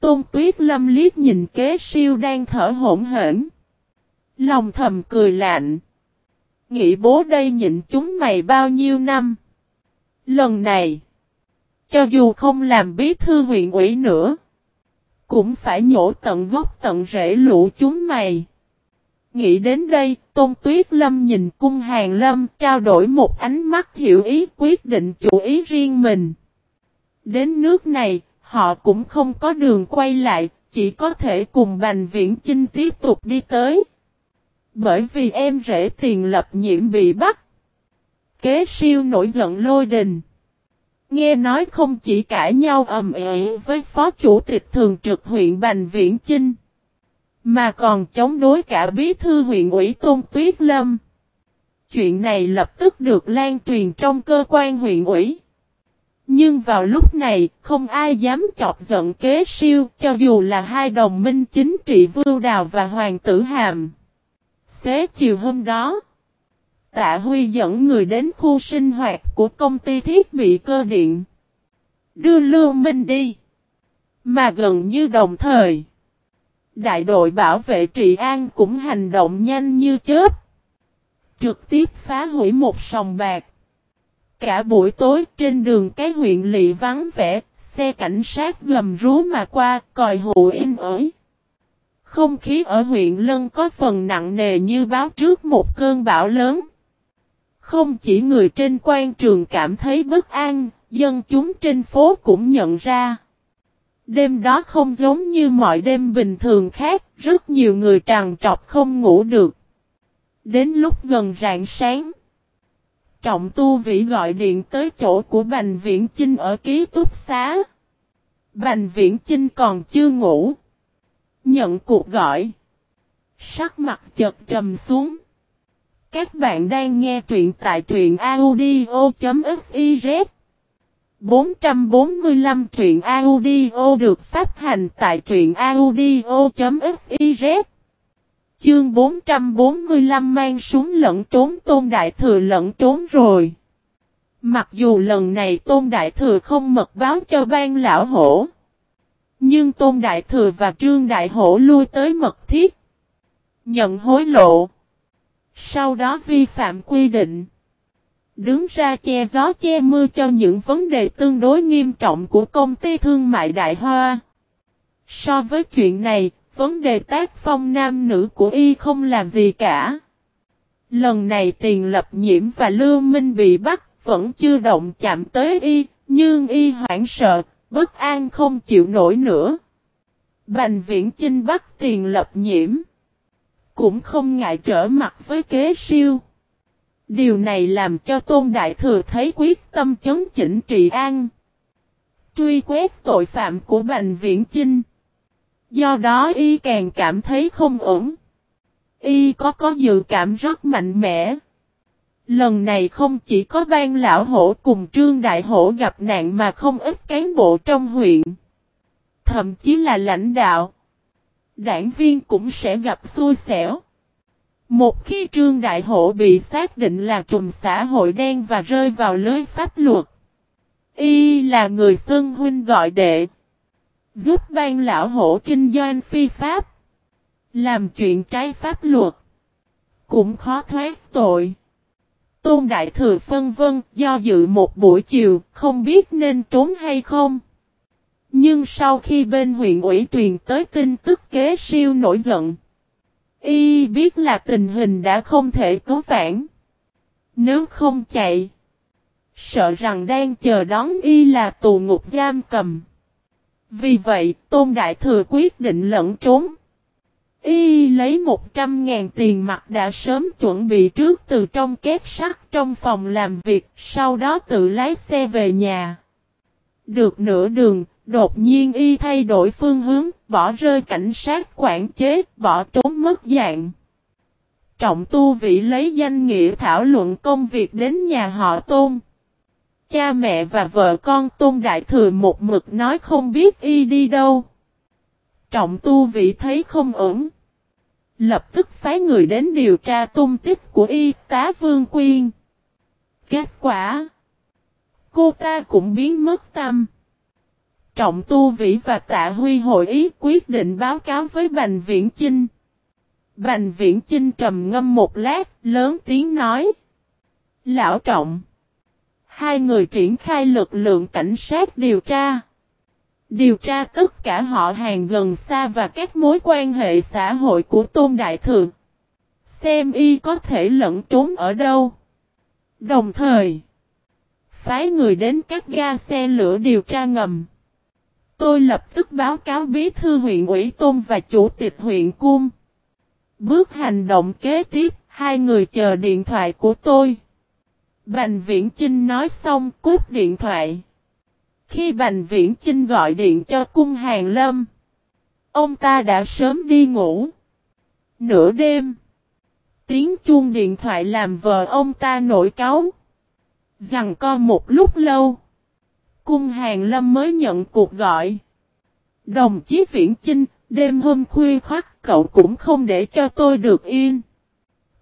Tôn Tuyết Lâm liếc nhìn kế siêu đang thở hổn hển. Lòng thầm cười lạnh. Nghĩ bố đây nhịn chúng mày bao nhiêu năm. Lần này. Cho dù không làm bí thư huyện ủy nữa. Cũng phải nhổ tận gốc tận rễ lũ chúng mày. Nghĩ đến đây, Tôn Tuyết Lâm nhìn cung hàng lâm trao đổi một ánh mắt hiểu ý quyết định chủ ý riêng mình. Đến nước này, họ cũng không có đường quay lại, chỉ có thể cùng Bành Viễn Chinh tiếp tục đi tới. Bởi vì em rể tiền lập nhiễm bị bắt. Kế siêu nổi giận lôi đình. Nghe nói không chỉ cãi nhau ầm ĩ với phó chủ tịch thường trực huyện Bành Viễn Chinh. Mà còn chống đối cả bí thư huyện ủy Tôn Tuyết Lâm. Chuyện này lập tức được lan truyền trong cơ quan huyện ủy. Nhưng vào lúc này, không ai dám chọc giận kế siêu cho dù là hai đồng minh chính trị Vưu Đào và Hoàng Tử Hàm. Xế chiều hôm đó, Tạ Huy dẫn người đến khu sinh hoạt của công ty thiết bị cơ điện. Đưa Lưu Minh đi. Mà gần như đồng thời. Đại đội bảo vệ trị an cũng hành động nhanh như chớp. Trực tiếp phá hủy một sòng bạc. Cả buổi tối trên đường cái huyện lỵ vắng vẻ, xe cảnh sát gầm rú mà qua, còi hụ in ới. Không khí ở huyện Lân có phần nặng nề như báo trước một cơn bão lớn. Không chỉ người trên quan trường cảm thấy bất an, dân chúng trên phố cũng nhận ra. Đêm đó không giống như mọi đêm bình thường khác, rất nhiều người tràn trọc không ngủ được. Đến lúc gần rạng sáng, Trọng Tu Vĩ gọi điện tới chỗ của Bành Viễn Chinh ở ký túc xá. Bành Viễn Chinh còn chưa ngủ. Nhận cuộc gọi. Sắc mặt chợt trầm xuống. Các bạn đang nghe truyện tại truyện audio.fiz 445 truyện audio được phát hành tại truyện audio.fiz Chương 445 mang súng lẫn trốn Tôn Đại Thừa lẫn trốn rồi. Mặc dù lần này Tôn Đại Thừa không mật báo cho ban lão hổ. Nhưng Tôn Đại Thừa và Trương Đại Hổ lui tới mật thiết. Nhận hối lộ. Sau đó vi phạm quy định. Đứng ra che gió che mưa cho những vấn đề tương đối nghiêm trọng của công ty thương mại Đại Hoa. So với chuyện này, vấn đề tác phong nam nữ của y không làm gì cả. Lần này tiền lập nhiễm và Lưu Minh bị bắt, vẫn chưa động chạm tới y, nhưng y hoảng sợ, bất an không chịu nổi nữa. Bành viễn chinh bắt tiền lập nhiễm. Cũng không ngại trở mặt với kế siêu. Điều này làm cho Tôn Đại Thừa thấy quyết tâm chấn chỉnh trị an. Truy quét tội phạm của Bành Viễn Chinh. Do đó y càng cảm thấy không ổn. Y có có dự cảm rất mạnh mẽ. Lần này không chỉ có ban lão hổ cùng trương đại hổ gặp nạn mà không ít cán bộ trong huyện. Thậm chí là lãnh đạo. Đảng viên cũng sẽ gặp xui xẻo. Một khi trương đại hổ bị xác định là trùm xã hội đen và rơi vào lưới pháp luật. Y là người xưng huynh gọi đệ. Giúp ban lão hổ kinh doanh phi pháp. Làm chuyện trái pháp luật. Cũng khó thoát tội. Tôn Đại Thừa phân vân, do dự một buổi chiều, không biết nên trốn hay không. Nhưng sau khi bên huyện ủy truyền tới tin tức kế siêu nổi giận. Y biết là tình hình đã không thể cứu vãn. Nếu không chạy. Sợ rằng đang chờ đón Y là tù ngục giam cầm. Vì vậy, Tôn Đại Thừa quyết định lẫn trốn. Y lấy 100.000 tiền mặt đã sớm chuẩn bị trước từ trong két sắt trong phòng làm việc, sau đó tự lái xe về nhà. Được nửa đường, đột nhiên Y thay đổi phương hướng, bỏ rơi cảnh sát quản chế, bỏ trốn mất dạng. Trọng tu vị lấy danh nghĩa thảo luận công việc đến nhà họ Tôn. Cha mẹ và vợ con Tôn Đại Thừa một mực nói không biết Y đi đâu. Trọng tu vị thấy không ổn. Lập tức phái người đến điều tra tung tích của y tá Vương Quyên. Kết quả. Cô ta cũng biến mất tâm. Trọng Tu Vĩ và Tạ Huy hội ý quyết định báo cáo với Bành Viễn Chinh. Bành Viễn Chinh trầm ngâm một lát, lớn tiếng nói. Lão Trọng. Hai người triển khai lực lượng cảnh sát điều tra. Điều tra tất cả họ hàng gần xa và các mối quan hệ xã hội của Tôn Đại Thượng. Xem y có thể lẫn trốn ở đâu. Đồng thời, phái người đến các ga xe lửa điều tra ngầm. Tôi lập tức báo cáo bí thư huyện ủy Tôn và chủ tịch huyện Cung. Bước hành động kế tiếp, hai người chờ điện thoại của tôi. Bành Viễn Chinh nói xong cút điện thoại. Khi Bành Viễn Chinh gọi điện cho cung hàng lâm, ông ta đã sớm đi ngủ. Nửa đêm, tiếng chuông điện thoại làm vợ ông ta nổi cáu. Rằng co một lúc lâu, cung hàng lâm mới nhận cuộc gọi. Đồng chí Viễn Chinh, đêm hôm khuya khoắt cậu cũng không để cho tôi được yên.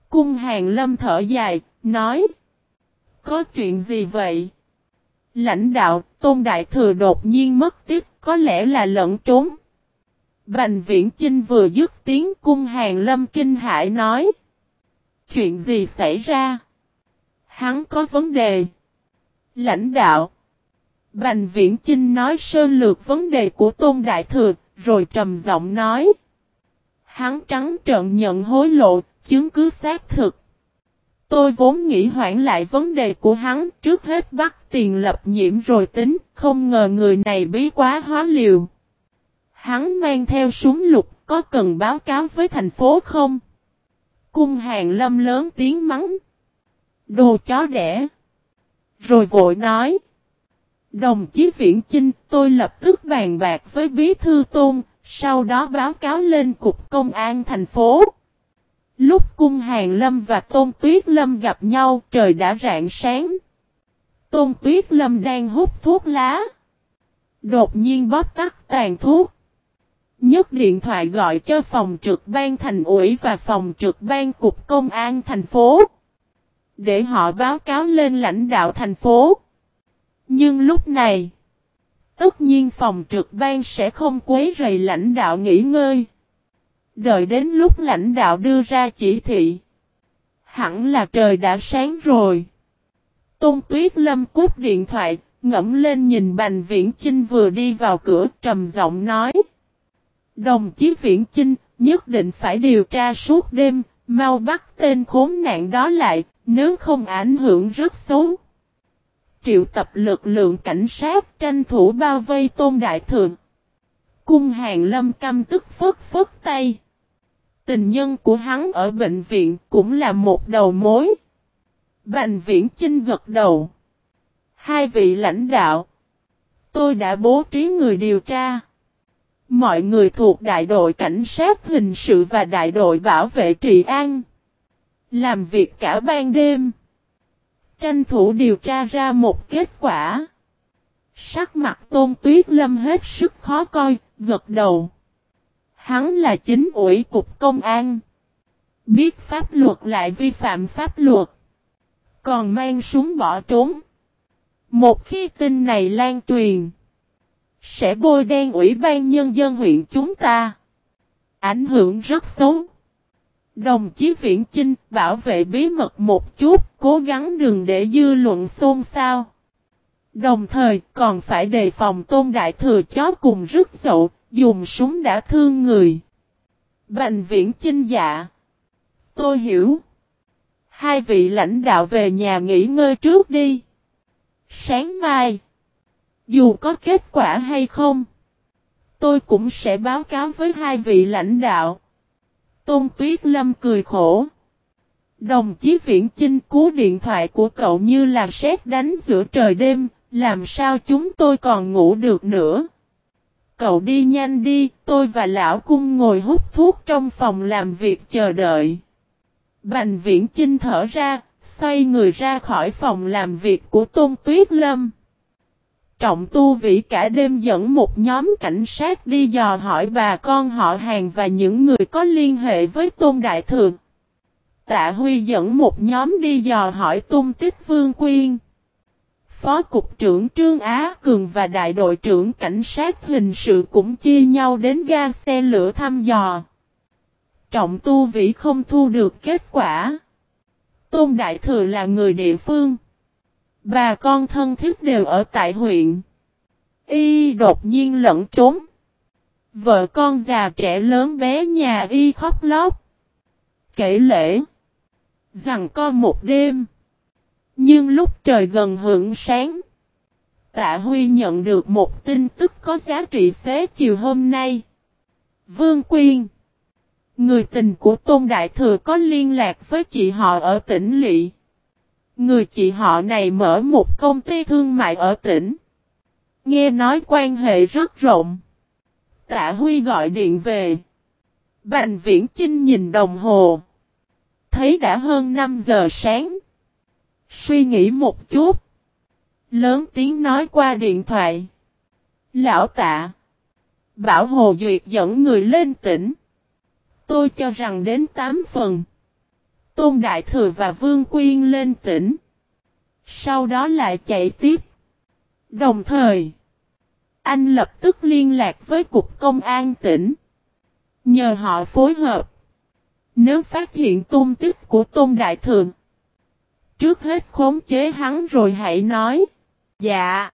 Cung hàng lâm thở dài, nói. Có chuyện gì vậy? Lãnh đạo, Tôn Đại Thừa đột nhiên mất tích, có lẽ là lẫn trốn. Bành Viễn Chinh vừa dứt tiếng cung hàng lâm kinh hải nói. Chuyện gì xảy ra? Hắn có vấn đề. Lãnh đạo. Bành Viễn Chinh nói sơ lược vấn đề của Tôn Đại Thừa, rồi trầm giọng nói. Hắn trắng trợn nhận hối lộ, chứng cứ xác thực. Tôi vốn nghĩ hoãn lại vấn đề của hắn trước hết bắt tiền lập nhiễm rồi tính, không ngờ người này bí quá hóa liều. Hắn mang theo súng lục, có cần báo cáo với thành phố không? Cung hàng lâm lớn tiếng mắng. Đồ chó đẻ. Rồi vội nói. Đồng chí Viễn Chinh, tôi lập tức bàn bạc với bí thư tôn, sau đó báo cáo lên cục công an thành phố. Lúc cung hàng lâm và tôn tuyết lâm gặp nhau trời đã rạng sáng. Tôn tuyết lâm đang hút thuốc lá. Đột nhiên bóp tắt tàn thuốc. nhấc điện thoại gọi cho phòng trực ban thành ủy và phòng trực ban cục công an thành phố. Để họ báo cáo lên lãnh đạo thành phố. Nhưng lúc này, tất nhiên phòng trực ban sẽ không quấy rầy lãnh đạo nghỉ ngơi. Đợi đến lúc lãnh đạo đưa ra chỉ thị. Hẳn là trời đã sáng rồi. Tôn Tuyết Lâm cút điện thoại, ngẫm lên nhìn Bành Viễn Chinh vừa đi vào cửa trầm giọng nói. Đồng chí Viễn Chinh nhất định phải điều tra suốt đêm, mau bắt tên khốn nạn đó lại, nếu không ảnh hưởng rất xấu. Triệu tập lực lượng cảnh sát tranh thủ bao vây tôn đại thượng. Cung hàng lâm căm tức phất phất tay. Tình nhân của hắn ở bệnh viện cũng là một đầu mối. Bành viễn Trinh gật đầu. Hai vị lãnh đạo. Tôi đã bố trí người điều tra. Mọi người thuộc đại đội cảnh sát hình sự và đại đội bảo vệ trị an. Làm việc cả ban đêm. Tranh thủ điều tra ra một kết quả. Sắc mặt tôn tuyết lâm hết sức khó coi, gật đầu. Hắn là chính ủy cục công an. Biết pháp luật lại vi phạm pháp luật. Còn mang súng bỏ trốn. Một khi tin này lan truyền. Sẽ bôi đen ủy ban nhân dân huyện chúng ta. Ảnh hưởng rất xấu. Đồng chí Viễn Chinh bảo vệ bí mật một chút, cố gắng đừng để dư luận xôn xao. Đồng thời còn phải đề phòng tôn đại thừa chó cùng rứt dậu, dùng súng đã thương người. Bành Viễn Chinh dạ. Tôi hiểu. Hai vị lãnh đạo về nhà nghỉ ngơi trước đi. Sáng mai. Dù có kết quả hay không. Tôi cũng sẽ báo cáo với hai vị lãnh đạo. Tôn Tuyết Lâm cười khổ. Đồng chí Viễn Chinh cú điện thoại của cậu như là sét đánh giữa trời đêm, làm sao chúng tôi còn ngủ được nữa. Cậu đi nhanh đi, tôi và lão cung ngồi hút thuốc trong phòng làm việc chờ đợi. Bành Viễn Chinh thở ra, xoay người ra khỏi phòng làm việc của Tôn Tuyết Lâm. Trọng tu vĩ cả đêm dẫn một nhóm cảnh sát đi dò hỏi bà con họ hàng và những người có liên hệ với Tôn Đại Thượng. Tạ Huy dẫn một nhóm đi dò hỏi Tôn tích Vương Quyên. Phó Cục trưởng Trương Á Cường và Đại đội trưởng Cảnh sát hình sự cũng chia nhau đến ga xe lửa thăm dò. Trọng Tu Vĩ không thu được kết quả. Tôn Đại Thừa là người địa phương. Bà con thân thiết đều ở tại huyện. Y đột nhiên lẫn trốn. Vợ con già trẻ lớn bé nhà Y khóc lóc. Kể lễ. Rằng co một đêm. Nhưng lúc trời gần hưởng sáng. Tạ Huy nhận được một tin tức có giá trị xế chiều hôm nay. Vương Quyên. Người tình của Tôn Đại Thừa có liên lạc với chị họ ở tỉnh Lị. Người chị họ này mở một công ty thương mại ở tỉnh. Nghe nói quan hệ rất rộng. Tạ Huy gọi điện về. Bành Viễn Chinh nhìn đồng hồ. Thấy đã hơn 5 giờ sáng. Suy nghĩ một chút. Lớn tiếng nói qua điện thoại. Lão tạ. Bảo Hồ Duyệt dẫn người lên tỉnh. Tôi cho rằng đến 8 phần. Tôn Đại Thừa và Vương Quyên lên tỉnh. Sau đó lại chạy tiếp. Đồng thời, anh lập tức liên lạc với Cục Công an tỉnh. Nhờ họ phối hợp. Nếu phát hiện tung tích của Tôn Đại Thượng. Trước hết khống chế hắn rồi hãy nói. Dạ.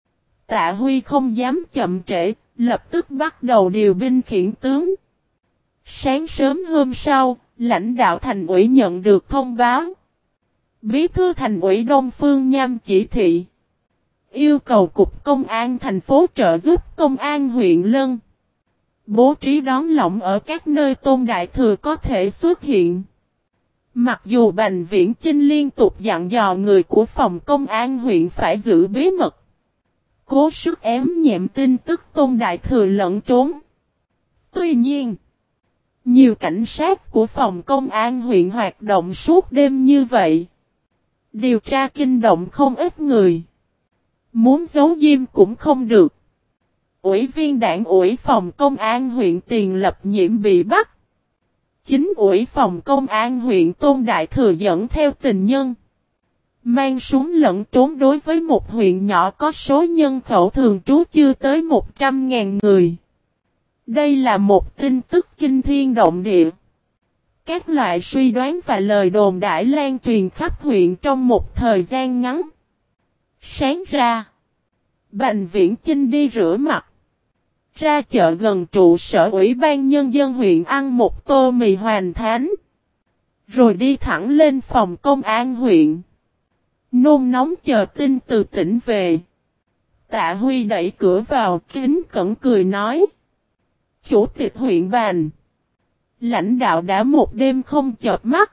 Tạ Huy không dám chậm trễ, lập tức bắt đầu điều binh khiển tướng. Sáng sớm hôm sau, lãnh đạo thành ủy nhận được thông báo. Bí thư thành ủy Đông Phương Nham chỉ thị. Yêu cầu Cục Công an thành phố trợ giúp Công an huyện Lân. Bố trí đón lỏng ở các nơi tôn đại thừa có thể xuất hiện. Mặc dù Bành Viễn Chinh liên tục dặn dò người của phòng công an huyện phải giữ bí mật. Cố sức ém nhẹm tin tức tôn đại thừa lẫn trốn. Tuy nhiên, nhiều cảnh sát của phòng công an huyện hoạt động suốt đêm như vậy. Điều tra kinh động không ít người. Muốn giấu diêm cũng không được. Ủy viên đảng ủy phòng công an huyện Tiền Lập Nhiễm bị bắt. Chính ủy phòng công an huyện Tôn Đại Thừa dẫn theo tình nhân. Mang súng lẫn trốn đối với một huyện nhỏ có số nhân khẩu thường trú chưa tới 100.000 người. Đây là một tin tức kinh thiên động địa. Các loại suy đoán và lời đồn đại lan truyền khắp huyện trong một thời gian ngắn. Sáng ra, Bành Viễn Chinh đi rửa mặt ra chợ gần trụ sở Ủy ban Nhân dân huyện ăn một tô mì hoàn thánh. Rồi đi thẳng lên phòng công an huyện. Nôn nóng chờ tin từ tỉnh về. Tạ Huy đẩy cửa vào, kính cẩn cười nói. Chủ tịch huyện bàn. Lãnh đạo đã một đêm không chợp mắt.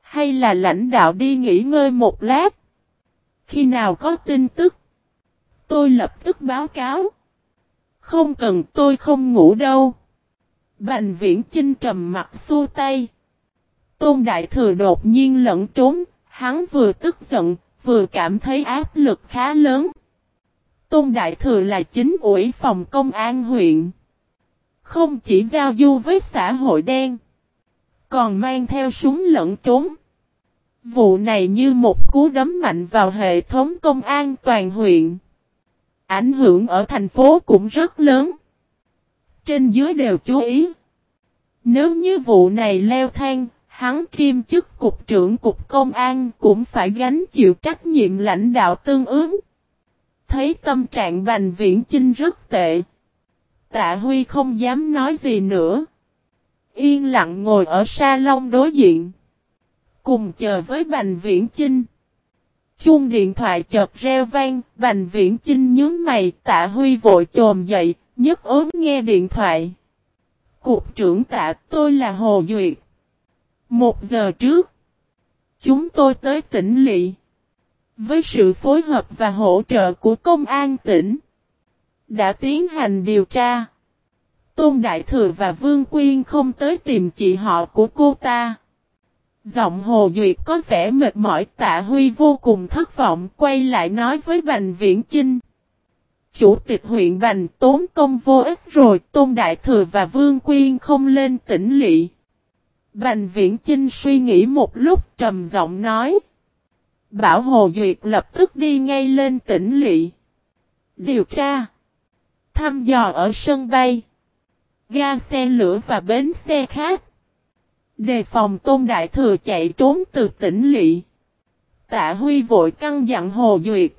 Hay là lãnh đạo đi nghỉ ngơi một lát. Khi nào có tin tức. Tôi lập tức báo cáo. Không cần tôi không ngủ đâu. Bành viễn chinh trầm mặt xua tay. Tôn Đại Thừa đột nhiên lẫn trốn, hắn vừa tức giận, vừa cảm thấy áp lực khá lớn. Tôn Đại Thừa là chính ủy phòng công an huyện. Không chỉ giao du với xã hội đen, còn mang theo súng lẫn trốn. Vụ này như một cú đấm mạnh vào hệ thống công an toàn huyện. Ảnh hưởng ở thành phố cũng rất lớn. Trên dưới đều chú ý. Nếu như vụ này leo thang, hắn kim chức cục trưởng cục công an cũng phải gánh chịu trách nhiệm lãnh đạo tương ứng. Thấy tâm trạng Bành Viễn Chinh rất tệ. Tạ Huy không dám nói gì nữa. Yên lặng ngồi ở salon đối diện. Cùng chờ với Bành Viễn Chinh. Chuông điện thoại chợt reo vang, Bành Viễn Chinh nhướng mày, Tạ Huy vội trồm dậy, nhấc ốm nghe điện thoại. Cục trưởng tạ tôi là Hồ Duyệt. Một giờ trước, chúng tôi tới tỉnh Lị. Với sự phối hợp và hỗ trợ của công an tỉnh, đã tiến hành điều tra. Tôn Đại Thừa và Vương Quyên không tới tìm chị họ của cô ta. Giọng Hồ Duyệt có vẻ mệt mỏi, tạ Huy vô cùng thất vọng, quay lại nói với Bành Viễn Chinh. Chủ tịch huyện Bành tốn công vô ích rồi, Tôn Đại Thừa và Vương Quyên không lên tỉnh lỵ. Bành Viễn Chinh suy nghĩ một lúc, trầm giọng nói. Bảo Hồ Duyệt lập tức đi ngay lên tỉnh lỵ. Điều tra. Thăm dò ở sân bay. Ga xe lửa và bến xe khác. Đề phòng Tôn Đại Thừa chạy trốn từ tỉnh lỵ. Tạ Huy vội căng dặn Hồ Duyệt.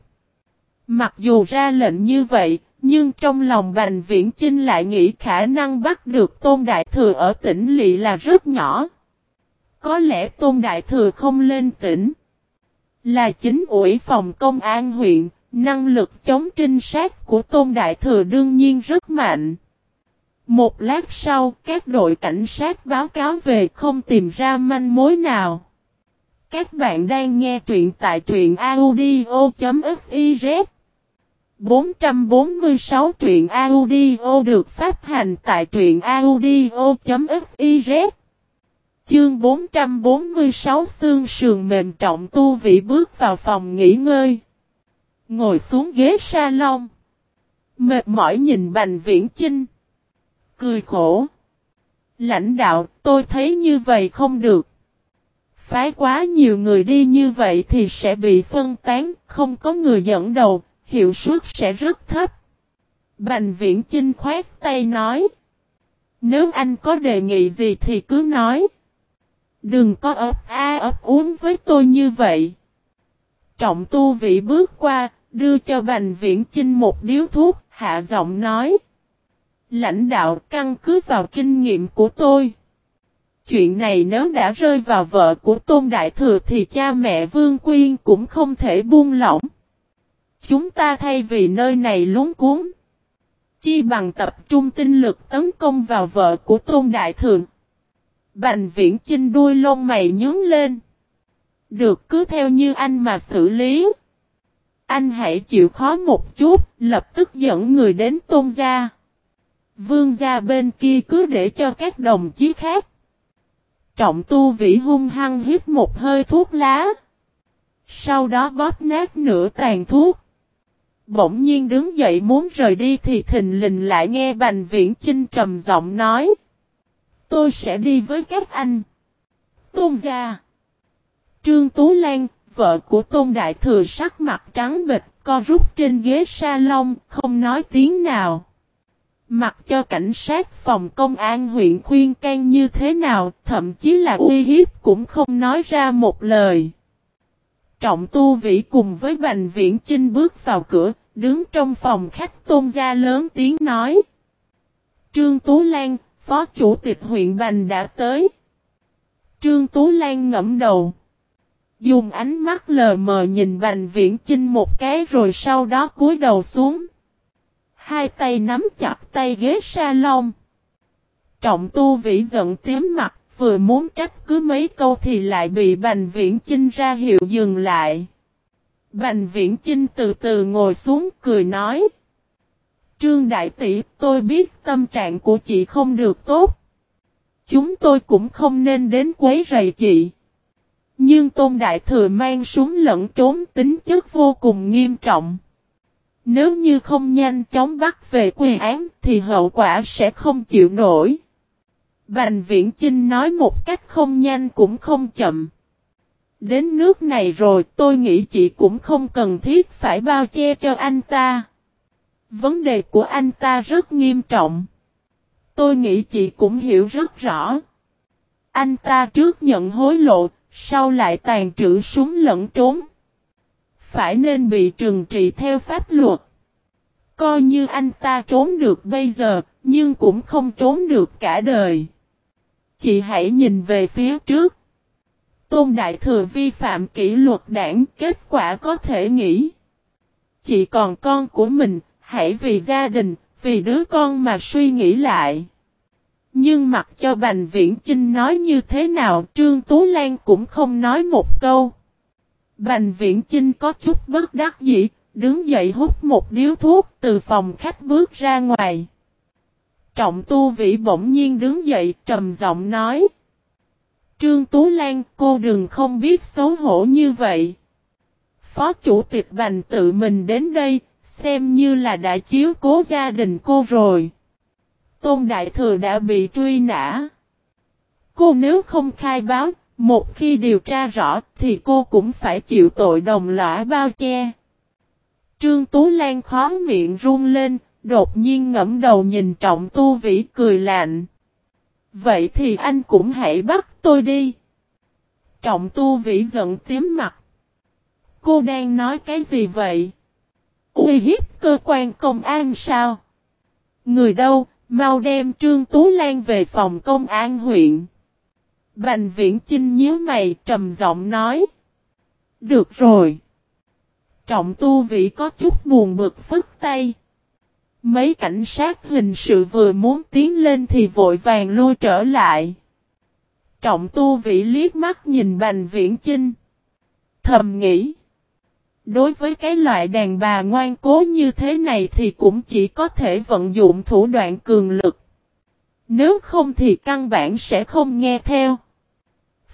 Mặc dù ra lệnh như vậy, nhưng trong lòng Bành Viễn Chinh lại nghĩ khả năng bắt được Tôn Đại Thừa ở tỉnh lỵ là rất nhỏ. Có lẽ Tôn Đại Thừa không lên tỉnh. Là chính ủy phòng công an huyện, năng lực chống trinh sát của Tôn Đại Thừa đương nhiên rất mạnh. Một lát sau, các đội cảnh sát báo cáo về không tìm ra manh mối nào. Các bạn đang nghe truyện tại truyện audio.fiz 446 truyện audio được phát hành tại truyện audio.fiz Chương 446 xương sườn mềm trọng tu vị bước vào phòng nghỉ ngơi. Ngồi xuống ghế salon. Mệt mỏi nhìn Bành Viễn Chinh. Cười khổ. Lãnh đạo, tôi thấy như vậy không được. Phái quá nhiều người đi như vậy thì sẽ bị phân tán, không có người dẫn đầu, hiệu suất sẽ rất thấp. Bành viễn Chinh khoát tay nói. Nếu anh có đề nghị gì thì cứ nói. Đừng có ấp a ấp uống với tôi như vậy. Trọng tu vị bước qua, đưa cho Bành Viễn Chinh một điếu thuốc, hạ giọng nói. Lãnh đạo căn cứ vào kinh nghiệm của tôi. Chuyện này nếu đã rơi vào vợ của Tôn Đại Thừa thì cha mẹ Vương Quyên cũng không thể buông lỏng. Chúng ta thay vì nơi này lúng cuốn. Chi bằng tập trung tinh lực tấn công vào vợ của Tôn Đại Thừa. Bành viễn chinh đuôi lông mày nhướng lên. Được cứ theo như anh mà xử lý. Anh hãy chịu khó một chút, lập tức dẫn người đến tôn gia. Vương gia bên kia cứ để cho các đồng chí khác. Trọng tu vĩ hung hăng hít một hơi thuốc lá. Sau đó bóp nát nửa tàn thuốc. Bỗng nhiên đứng dậy muốn rời đi thì thình lình lại nghe Bành Viễn Chinh trầm giọng nói. Tôi sẽ đi với các anh. Tôn gia. Trương Tú Lan, vợ của Tôn Đại Thừa sắc mặt trắng bịch, co rút trên ghế salon, không nói tiếng nào. Mặc cho cảnh sát phòng công an huyện khuyên can như thế nào, thậm chí là uy hiếp cũng không nói ra một lời. Trọng tu vĩ cùng với Bành Viễn Chinh bước vào cửa, đứng trong phòng khách tôn gia lớn tiếng nói. Trương Tú Lan, Phó Chủ tịch huyện Bành đã tới. Trương Tú Lan ngẫm đầu. Dùng ánh mắt lờ mờ nhìn Bành Viễn Chinh một cái rồi sau đó cúi đầu xuống. Hai tay nắm chặt tay ghế salon. Trọng tu vĩ giận tím mặt, vừa muốn trách cứ mấy câu thì lại bị Bành Viễn Chinh ra hiệu dừng lại. Bành Viễn Chinh từ từ ngồi xuống cười nói. Trương Đại Tỷ, tôi biết tâm trạng của chị không được tốt. Chúng tôi cũng không nên đến quấy rầy chị. Nhưng Tôn Đại Thừa mang súng lẫn trốn tính chất vô cùng nghiêm trọng. Nếu như không nhanh chóng bắt về quy án thì hậu quả sẽ không chịu nổi. Bành Viễn Chinh nói một cách không nhanh cũng không chậm. Đến nước này rồi tôi nghĩ chị cũng không cần thiết phải bao che cho anh ta. Vấn đề của anh ta rất nghiêm trọng. Tôi nghĩ chị cũng hiểu rất rõ. Anh ta trước nhận hối lộ, sau lại tàn trữ súng lẫn trốn. Phải nên bị trừng trị theo pháp luật. Coi như anh ta trốn được bây giờ, nhưng cũng không trốn được cả đời. Chị hãy nhìn về phía trước. Tôn Đại Thừa vi phạm kỷ luật đảng, kết quả có thể nghĩ. Chị còn con của mình, hãy vì gia đình, vì đứa con mà suy nghĩ lại. Nhưng mặc cho Bành Viễn Chinh nói như thế nào Trương Tú Lan cũng không nói một câu. Bành Viễn trinh có chút bất đắc dĩ, đứng dậy hút một điếu thuốc từ phòng khách bước ra ngoài. Trọng Tu Vĩ bỗng nhiên đứng dậy trầm giọng nói. Trương Tú Lan cô đừng không biết xấu hổ như vậy. Phó chủ tịch Bành tự mình đến đây, xem như là đã chiếu cố gia đình cô rồi. Tôn Đại Thừa đã bị truy nã. Cô nếu không khai báo, một khi điều tra rõ thì cô cũng phải chịu tội đồng lõa bao che. Trương Tú Lan khó miệng run lên, đột nhiên ngẫm đầu nhìn Trọng Tu Vĩ cười lạnh. Vậy thì anh cũng hãy bắt tôi đi. Trọng Tu Vĩ giận tím mặt. Cô đang nói cái gì vậy? Uy hiếp cơ quan công an sao? Người đâu, mau đem Trương Tú Lan về phòng công an huyện. Bành viễn Trinh nhíu mày trầm giọng nói. Được rồi. Trọng tu vị có chút buồn bực phức tay. Mấy cảnh sát hình sự vừa muốn tiến lên thì vội vàng lui trở lại. Trọng tu vị liếc mắt nhìn bành viễn Trinh. Thầm nghĩ. Đối với cái loại đàn bà ngoan cố như thế này thì cũng chỉ có thể vận dụng thủ đoạn cường lực. Nếu không thì căn bản sẽ không nghe theo.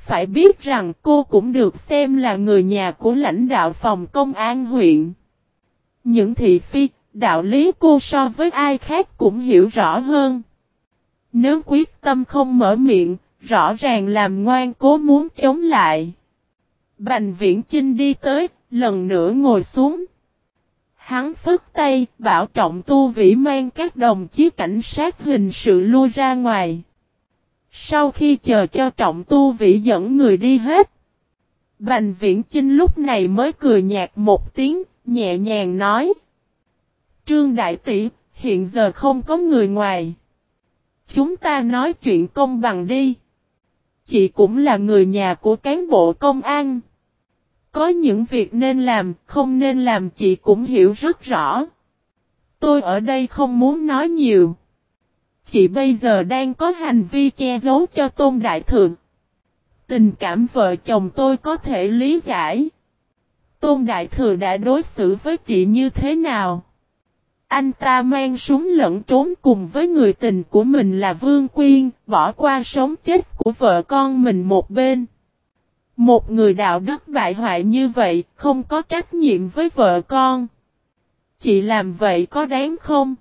Phải biết rằng cô cũng được xem là người nhà của lãnh đạo phòng công an huyện. Những thị phi, đạo lý cô so với ai khác cũng hiểu rõ hơn. Nếu quyết tâm không mở miệng, rõ ràng làm ngoan cố muốn chống lại. Bành viễn trinh đi tới, lần nữa ngồi xuống. Hắn phức tay, bảo trọng tu vĩ mang các đồng chí cảnh sát hình sự lui ra ngoài. Sau khi chờ cho trọng tu vĩ dẫn người đi hết. Bành viễn Chinh lúc này mới cười nhạt một tiếng, nhẹ nhàng nói. Trương Đại Tỷ, hiện giờ không có người ngoài. Chúng ta nói chuyện công bằng đi. Chị cũng là người nhà của cán bộ công an. Có những việc nên làm, không nên làm chị cũng hiểu rất rõ. Tôi ở đây không muốn nói nhiều. Chị bây giờ đang có hành vi che giấu cho Tôn Đại Thượng. Tình cảm vợ chồng tôi có thể lý giải. Tôn Đại Thừa đã đối xử với chị như thế nào? Anh ta mang súng lẫn trốn cùng với người tình của mình là Vương Quyên, bỏ qua sống chết của vợ con mình một bên. Một người đạo đức bại hoại như vậy, không có trách nhiệm với vợ con. Chị làm vậy có đáng không?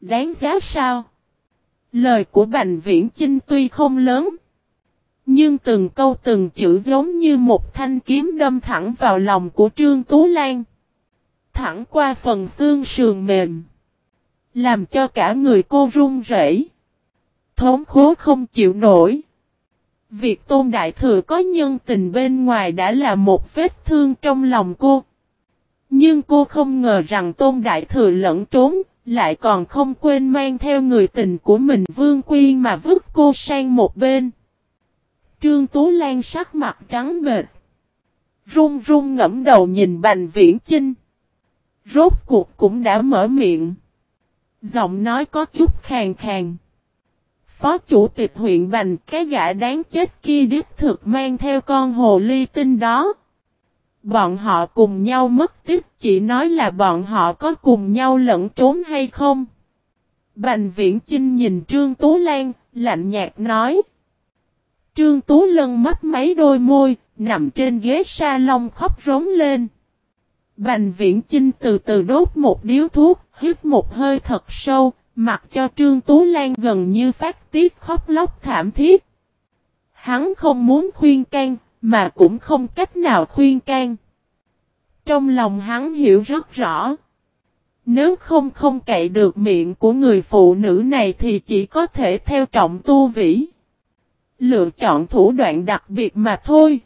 Đáng giá sao? Lời của Bành Viễn Chinh tuy không lớn, nhưng từng câu từng chữ giống như một thanh kiếm đâm thẳng vào lòng của Trương Tú Lan. Thẳng qua phần xương sườn mềm. Làm cho cả người cô run rẩy, Thống khố không chịu nổi. Việc Tôn Đại Thừa có nhân tình bên ngoài đã là một vết thương trong lòng cô. Nhưng cô không ngờ rằng Tôn Đại Thừa lẫn trốn, lại còn không quên mang theo người tình của mình Vương Quyên mà vứt cô sang một bên. Trương Tú Lan sắc mặt trắng bệch. Run run ngẫm đầu nhìn Bành Viễn Chinh. Rốt cuộc cũng đã mở miệng. Giọng nói có chút khàn khàn. Phó chủ tịch huyện Bành, cái gã đáng chết kia đích thực mang theo con hồ ly tinh đó. Bọn họ cùng nhau mất tích chỉ nói là bọn họ có cùng nhau lẫn trốn hay không. Bành viễn Trinh nhìn Trương Tú Lan, lạnh nhạt nói. Trương Tú Lân mắt mấy đôi môi, nằm trên ghế salon khóc rống lên. Bành viễn Trinh từ từ đốt một điếu thuốc, hít một hơi thật sâu, mặc cho Trương Tú Lan gần như phát tiết khóc lóc thảm thiết. Hắn không muốn khuyên can, mà cũng không cách nào khuyên can. Trong lòng hắn hiểu rất rõ. Nếu không không cậy được miệng của người phụ nữ này thì chỉ có thể theo trọng tu vĩ. Lựa chọn thủ đoạn đặc biệt mà thôi.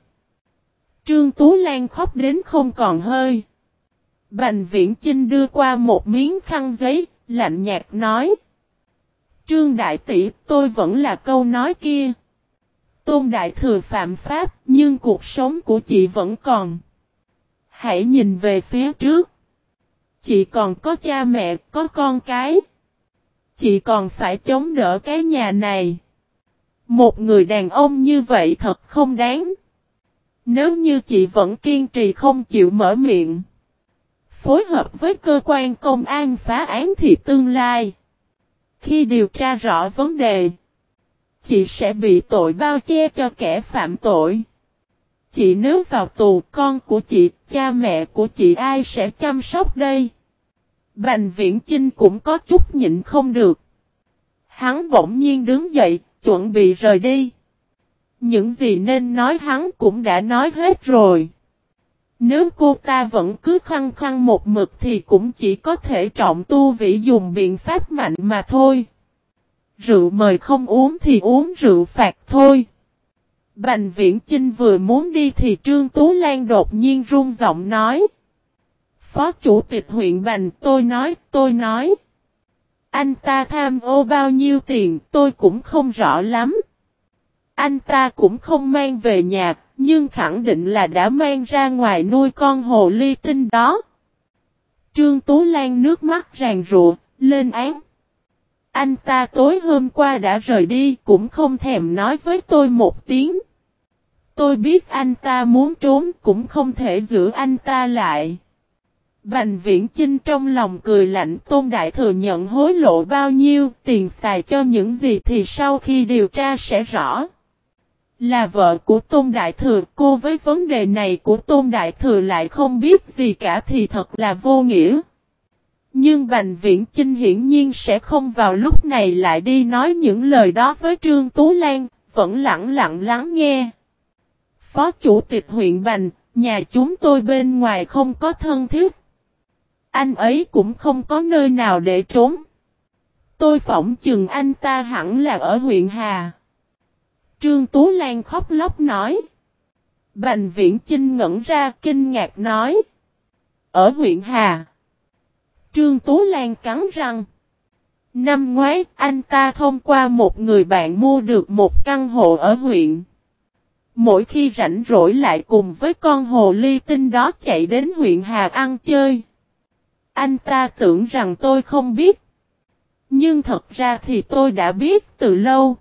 Trương Tú Lan khóc đến không còn hơi. Bành viễn Chinh đưa qua một miếng khăn giấy, lạnh nhạt nói. Trương Đại Tỷ, tôi vẫn là câu nói kia. Tôn Đại Thừa phạm pháp, nhưng cuộc sống của chị vẫn còn. Hãy nhìn về phía trước. Chị còn có cha mẹ, có con cái. Chị còn phải chống đỡ cái nhà này. Một người đàn ông như vậy thật không đáng. Nếu như chị vẫn kiên trì không chịu mở miệng. Phối hợp với cơ quan công an phá án thì tương lai. Khi điều tra rõ vấn đề. Chị sẽ bị tội bao che cho kẻ phạm tội. Chị nếu vào tù con của chị, cha mẹ của chị ai sẽ chăm sóc đây? Bành viễn trinh cũng có chút nhịn không được. Hắn bỗng nhiên đứng dậy, chuẩn bị rời đi. Những gì nên nói hắn cũng đã nói hết rồi. Nếu cô ta vẫn cứ khăng khăng một mực thì cũng chỉ có thể trọng tu vị dùng biện pháp mạnh mà thôi. Rượu mời không uống thì uống rượu phạt thôi. Bành viễn Chinh vừa muốn đi thì Trương Tú Lan đột nhiên run giọng nói. Phó chủ tịch huyện Bành tôi nói, tôi nói. Anh ta tham ô bao nhiêu tiền tôi cũng không rõ lắm. Anh ta cũng không mang về nhà, nhưng khẳng định là đã mang ra ngoài nuôi con hồ ly tinh đó. Trương Tú Lan nước mắt ràng rụa, lên án. Anh ta tối hôm qua đã rời đi, cũng không thèm nói với tôi một tiếng. Tôi biết anh ta muốn trốn cũng không thể giữ anh ta lại. Bành viễn Chinh trong lòng cười lạnh Tôn Đại thừa nhận hối lộ bao nhiêu tiền xài cho những gì thì sau khi điều tra sẽ rõ. Là vợ của Tôn Đại Thừa cô với vấn đề này của Tôn Đại Thừa lại không biết gì cả thì thật là vô nghĩa. Nhưng Bành Viễn Chinh hiển nhiên sẽ không vào lúc này lại đi nói những lời đó với Trương Tú Lan, vẫn lặng lặng lắng nghe. Phó Chủ tịch huyện Bành, nhà chúng tôi bên ngoài không có thân thiết. Anh ấy cũng không có nơi nào để trốn. Tôi phỏng chừng anh ta hẳn là ở huyện Hà. Trương Tú Lan khóc lóc nói. Bành viễn Chinh ngẩn ra kinh ngạc nói. Ở huyện Hà. Trương Tú Lan cắn răng. Năm ngoái anh ta thông qua một người bạn mua được một căn hộ ở huyện. Mỗi khi rảnh rỗi lại cùng với con hồ ly tinh đó chạy đến huyện Hà ăn chơi. Anh ta tưởng rằng tôi không biết. Nhưng thật ra thì tôi đã biết từ lâu.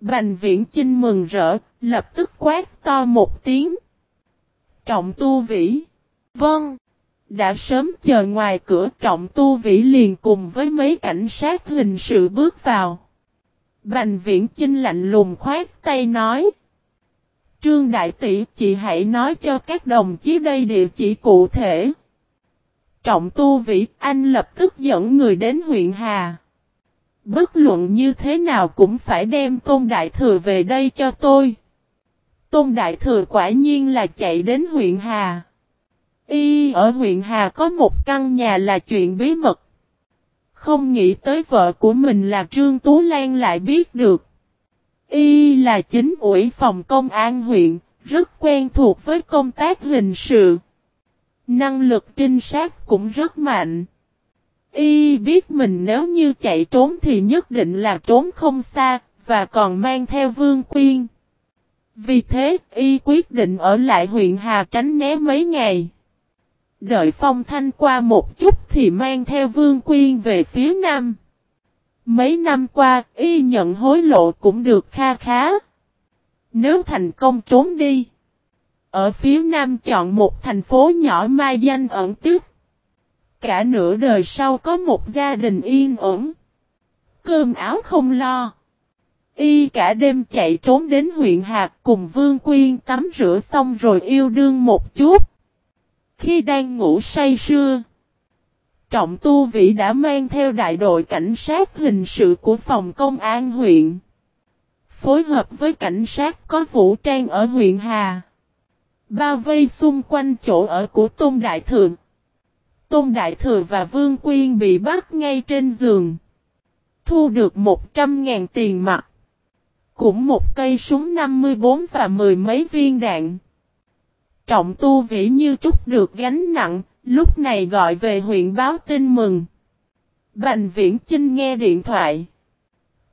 Bành viễn Chinh mừng rỡ, lập tức quát to một tiếng. Trọng tu vĩ. Vâng. Đã sớm chờ ngoài cửa trọng tu vĩ liền cùng với mấy cảnh sát hình sự bước vào. Bành viễn Chinh lạnh lùng khoát tay nói. Trương Đại Tỷ, chị hãy nói cho các đồng chí đây địa chỉ cụ thể. Trọng tu vĩ, anh lập tức dẫn người đến huyện Hà. Bất luận như thế nào cũng phải đem Tôn Đại Thừa về đây cho tôi. Tôn Đại Thừa quả nhiên là chạy đến huyện Hà. Y ở huyện Hà có một căn nhà là chuyện bí mật. Không nghĩ tới vợ của mình là Trương Tú Lan lại biết được. Y là chính ủy phòng công an huyện, rất quen thuộc với công tác hình sự. Năng lực trinh sát cũng rất mạnh. Y biết mình nếu như chạy trốn thì nhất định là trốn không xa, và còn mang theo vương quyên. Vì thế, Y quyết định ở lại huyện Hà tránh né mấy ngày. Đợi phong thanh qua một chút thì mang theo vương quyên về phía nam. Mấy năm qua, Y nhận hối lộ cũng được kha khá. Nếu thành công trốn đi. Ở phía nam chọn một thành phố nhỏ mai danh ẩn tức. Cả nửa đời sau có một gia đình yên ổn. Cơm áo không lo. Y cả đêm chạy trốn đến huyện Hạc cùng Vương Quyên tắm rửa xong rồi yêu đương một chút. Khi đang ngủ say sưa. Trọng Tu Vĩ đã mang theo đại đội cảnh sát hình sự của phòng công an huyện. Phối hợp với cảnh sát có vũ trang ở huyện Hà. Bao vây xung quanh chỗ ở của Tôn Đại Thượng. Tôn Đại Thừa và Vương Quyên bị bắt ngay trên giường. Thu được 100.000 tiền mặt. Cũng một cây súng 54 và mười mấy viên đạn. Trọng tu vĩ như trúc được gánh nặng, lúc này gọi về huyện báo tin mừng. Bành viễn Chinh nghe điện thoại.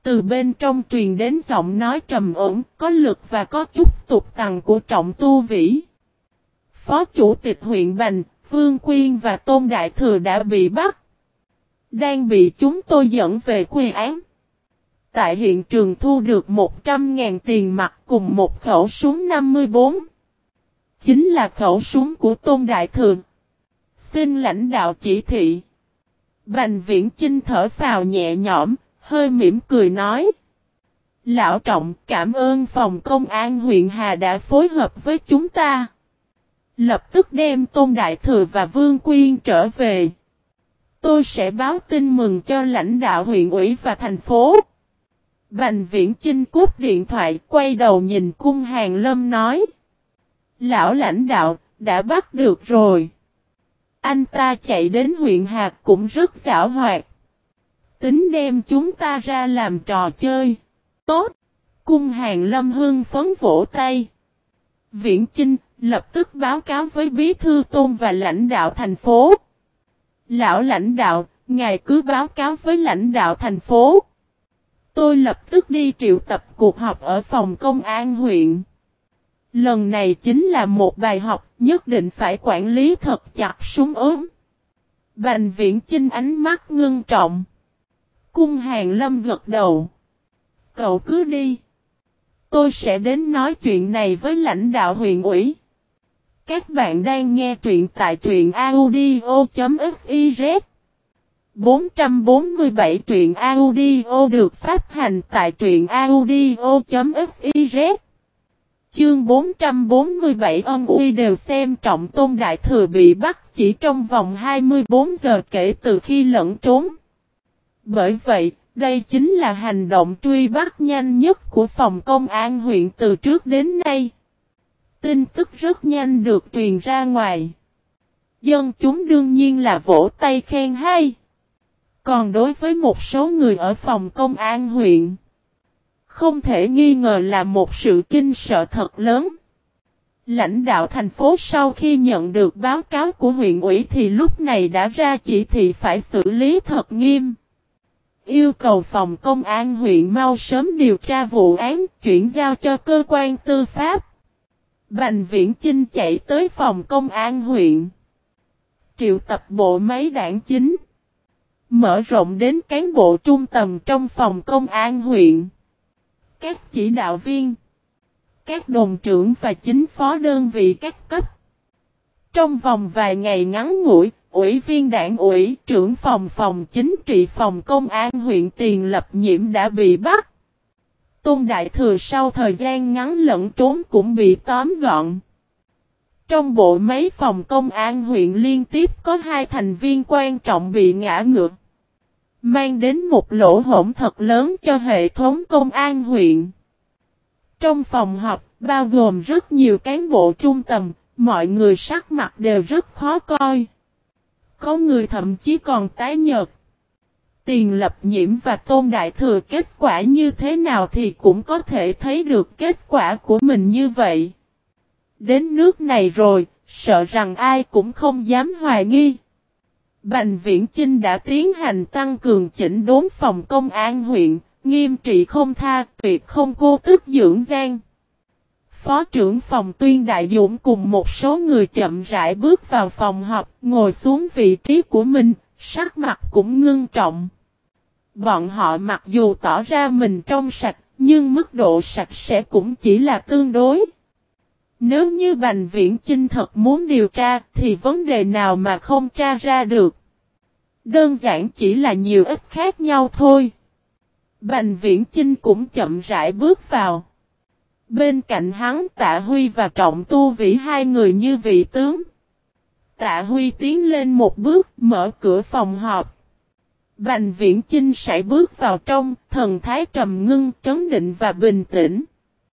Từ bên trong truyền đến giọng nói trầm ổn, có lực và có chút tục tằng của trọng tu vĩ. Phó chủ tịch huyện Bành, Vương Quyên và Tôn Đại Thừa đã bị bắt. Đang bị chúng tôi dẫn về quy án. Tại hiện trường thu được 100.000 tiền mặt cùng một khẩu súng 54. Chính là khẩu súng của Tôn Đại Thượng. Xin lãnh đạo chỉ thị. Bành viễn Chinh thở phào nhẹ nhõm, hơi mỉm cười nói. Lão Trọng cảm ơn phòng công an huyện Hà đã phối hợp với chúng ta. Lập tức đem Tôn Đại Thừa và Vương Quyên trở về. Tôi sẽ báo tin mừng cho lãnh đạo huyện ủy và thành phố. Bành viễn Chinh cúp điện thoại quay đầu nhìn cung hàng lâm nói. Lão lãnh đạo, đã bắt được rồi. Anh ta chạy đến huyện Hạc cũng rất xảo hoạt. Tính đem chúng ta ra làm trò chơi. Tốt! Cung hàng lâm hưng phấn vỗ tay. Viễn Chinh, lập tức báo cáo với bí thư tôn và lãnh đạo thành phố. Lão lãnh đạo, ngài cứ báo cáo với lãnh đạo thành phố. Tôi lập tức đi triệu tập cuộc họp ở phòng công an huyện. Lần này chính là một bài học, nhất định phải quản lý thật chặt súng ốm. Bành viễn chinh ánh mắt ngưng trọng. Cung hàng lâm gật đầu. Cậu cứ đi. Tôi sẽ đến nói chuyện này với lãnh đạo huyện ủy. Các bạn đang nghe truyện tại truyện audio.fiz 447 truyện audio được phát hành tại truyện audio.fiz Chương 447 ân uy đều xem trọng tôn đại thừa bị bắt chỉ trong vòng 24 giờ kể từ khi lẫn trốn. Bởi vậy, đây chính là hành động truy bắt nhanh nhất của phòng công an huyện từ trước đến nay. Tin tức rất nhanh được truyền ra ngoài. Dân chúng đương nhiên là vỗ tay khen hay. Còn đối với một số người ở phòng công an huyện, không thể nghi ngờ là một sự kinh sợ thật lớn. Lãnh đạo thành phố sau khi nhận được báo cáo của huyện ủy thì lúc này đã ra chỉ thị phải xử lý thật nghiêm. Yêu cầu phòng công an huyện mau sớm điều tra vụ án, chuyển giao cho cơ quan tư pháp. Bành viễn Chinh chạy tới phòng công an huyện. Triệu tập bộ máy đảng chính. Mở rộng đến cán bộ trung tầm trong phòng công an huyện. Các chỉ đạo viên. Các đồng trưởng và chính phó đơn vị các cấp. Trong vòng vài ngày ngắn ngủi, ủy viên đảng ủy trưởng phòng phòng chính trị phòng công an huyện Tiền Lập Nhiễm đã bị bắt. Tôn Đại Thừa sau thời gian ngắn lẫn trốn cũng bị tóm gọn. Trong bộ máy phòng công an huyện liên tiếp có hai thành viên quan trọng bị ngã ngược. Mang đến một lỗ hổng thật lớn cho hệ thống công an huyện. Trong phòng họp, bao gồm rất nhiều cán bộ trung tầm, mọi người sắc mặt đều rất khó coi. Có người thậm chí còn tái nhợt. Tiền lập nhiễm và tôn đại thừa kết quả như thế nào thì cũng có thể thấy được kết quả của mình như vậy. Đến nước này rồi, sợ rằng ai cũng không dám hoài nghi. Bành Viễn Chinh đã tiến hành tăng cường chỉnh đốn phòng công an huyện, nghiêm trị không tha, tuyệt không cô tức dưỡng gian. Phó trưởng phòng tuyên đại dũng cùng một số người chậm rãi bước vào phòng họp, ngồi xuống vị trí của mình, sắc mặt cũng ngưng trọng. Bọn họ mặc dù tỏ ra mình trong sạch, nhưng mức độ sạch sẽ cũng chỉ là tương đối. Nếu như Bành Viễn Chinh thật muốn điều tra thì vấn đề nào mà không tra ra được. Đơn giản chỉ là nhiều ít khác nhau thôi. Bành Viễn Chinh cũng chậm rãi bước vào. Bên cạnh hắn Tạ Huy và Trọng Tu Vĩ hai người như vị tướng. Tạ Huy tiến lên một bước mở cửa phòng họp. Bành Viễn Chinh sải bước vào trong, thần thái trầm ngưng, trấn định và bình tĩnh.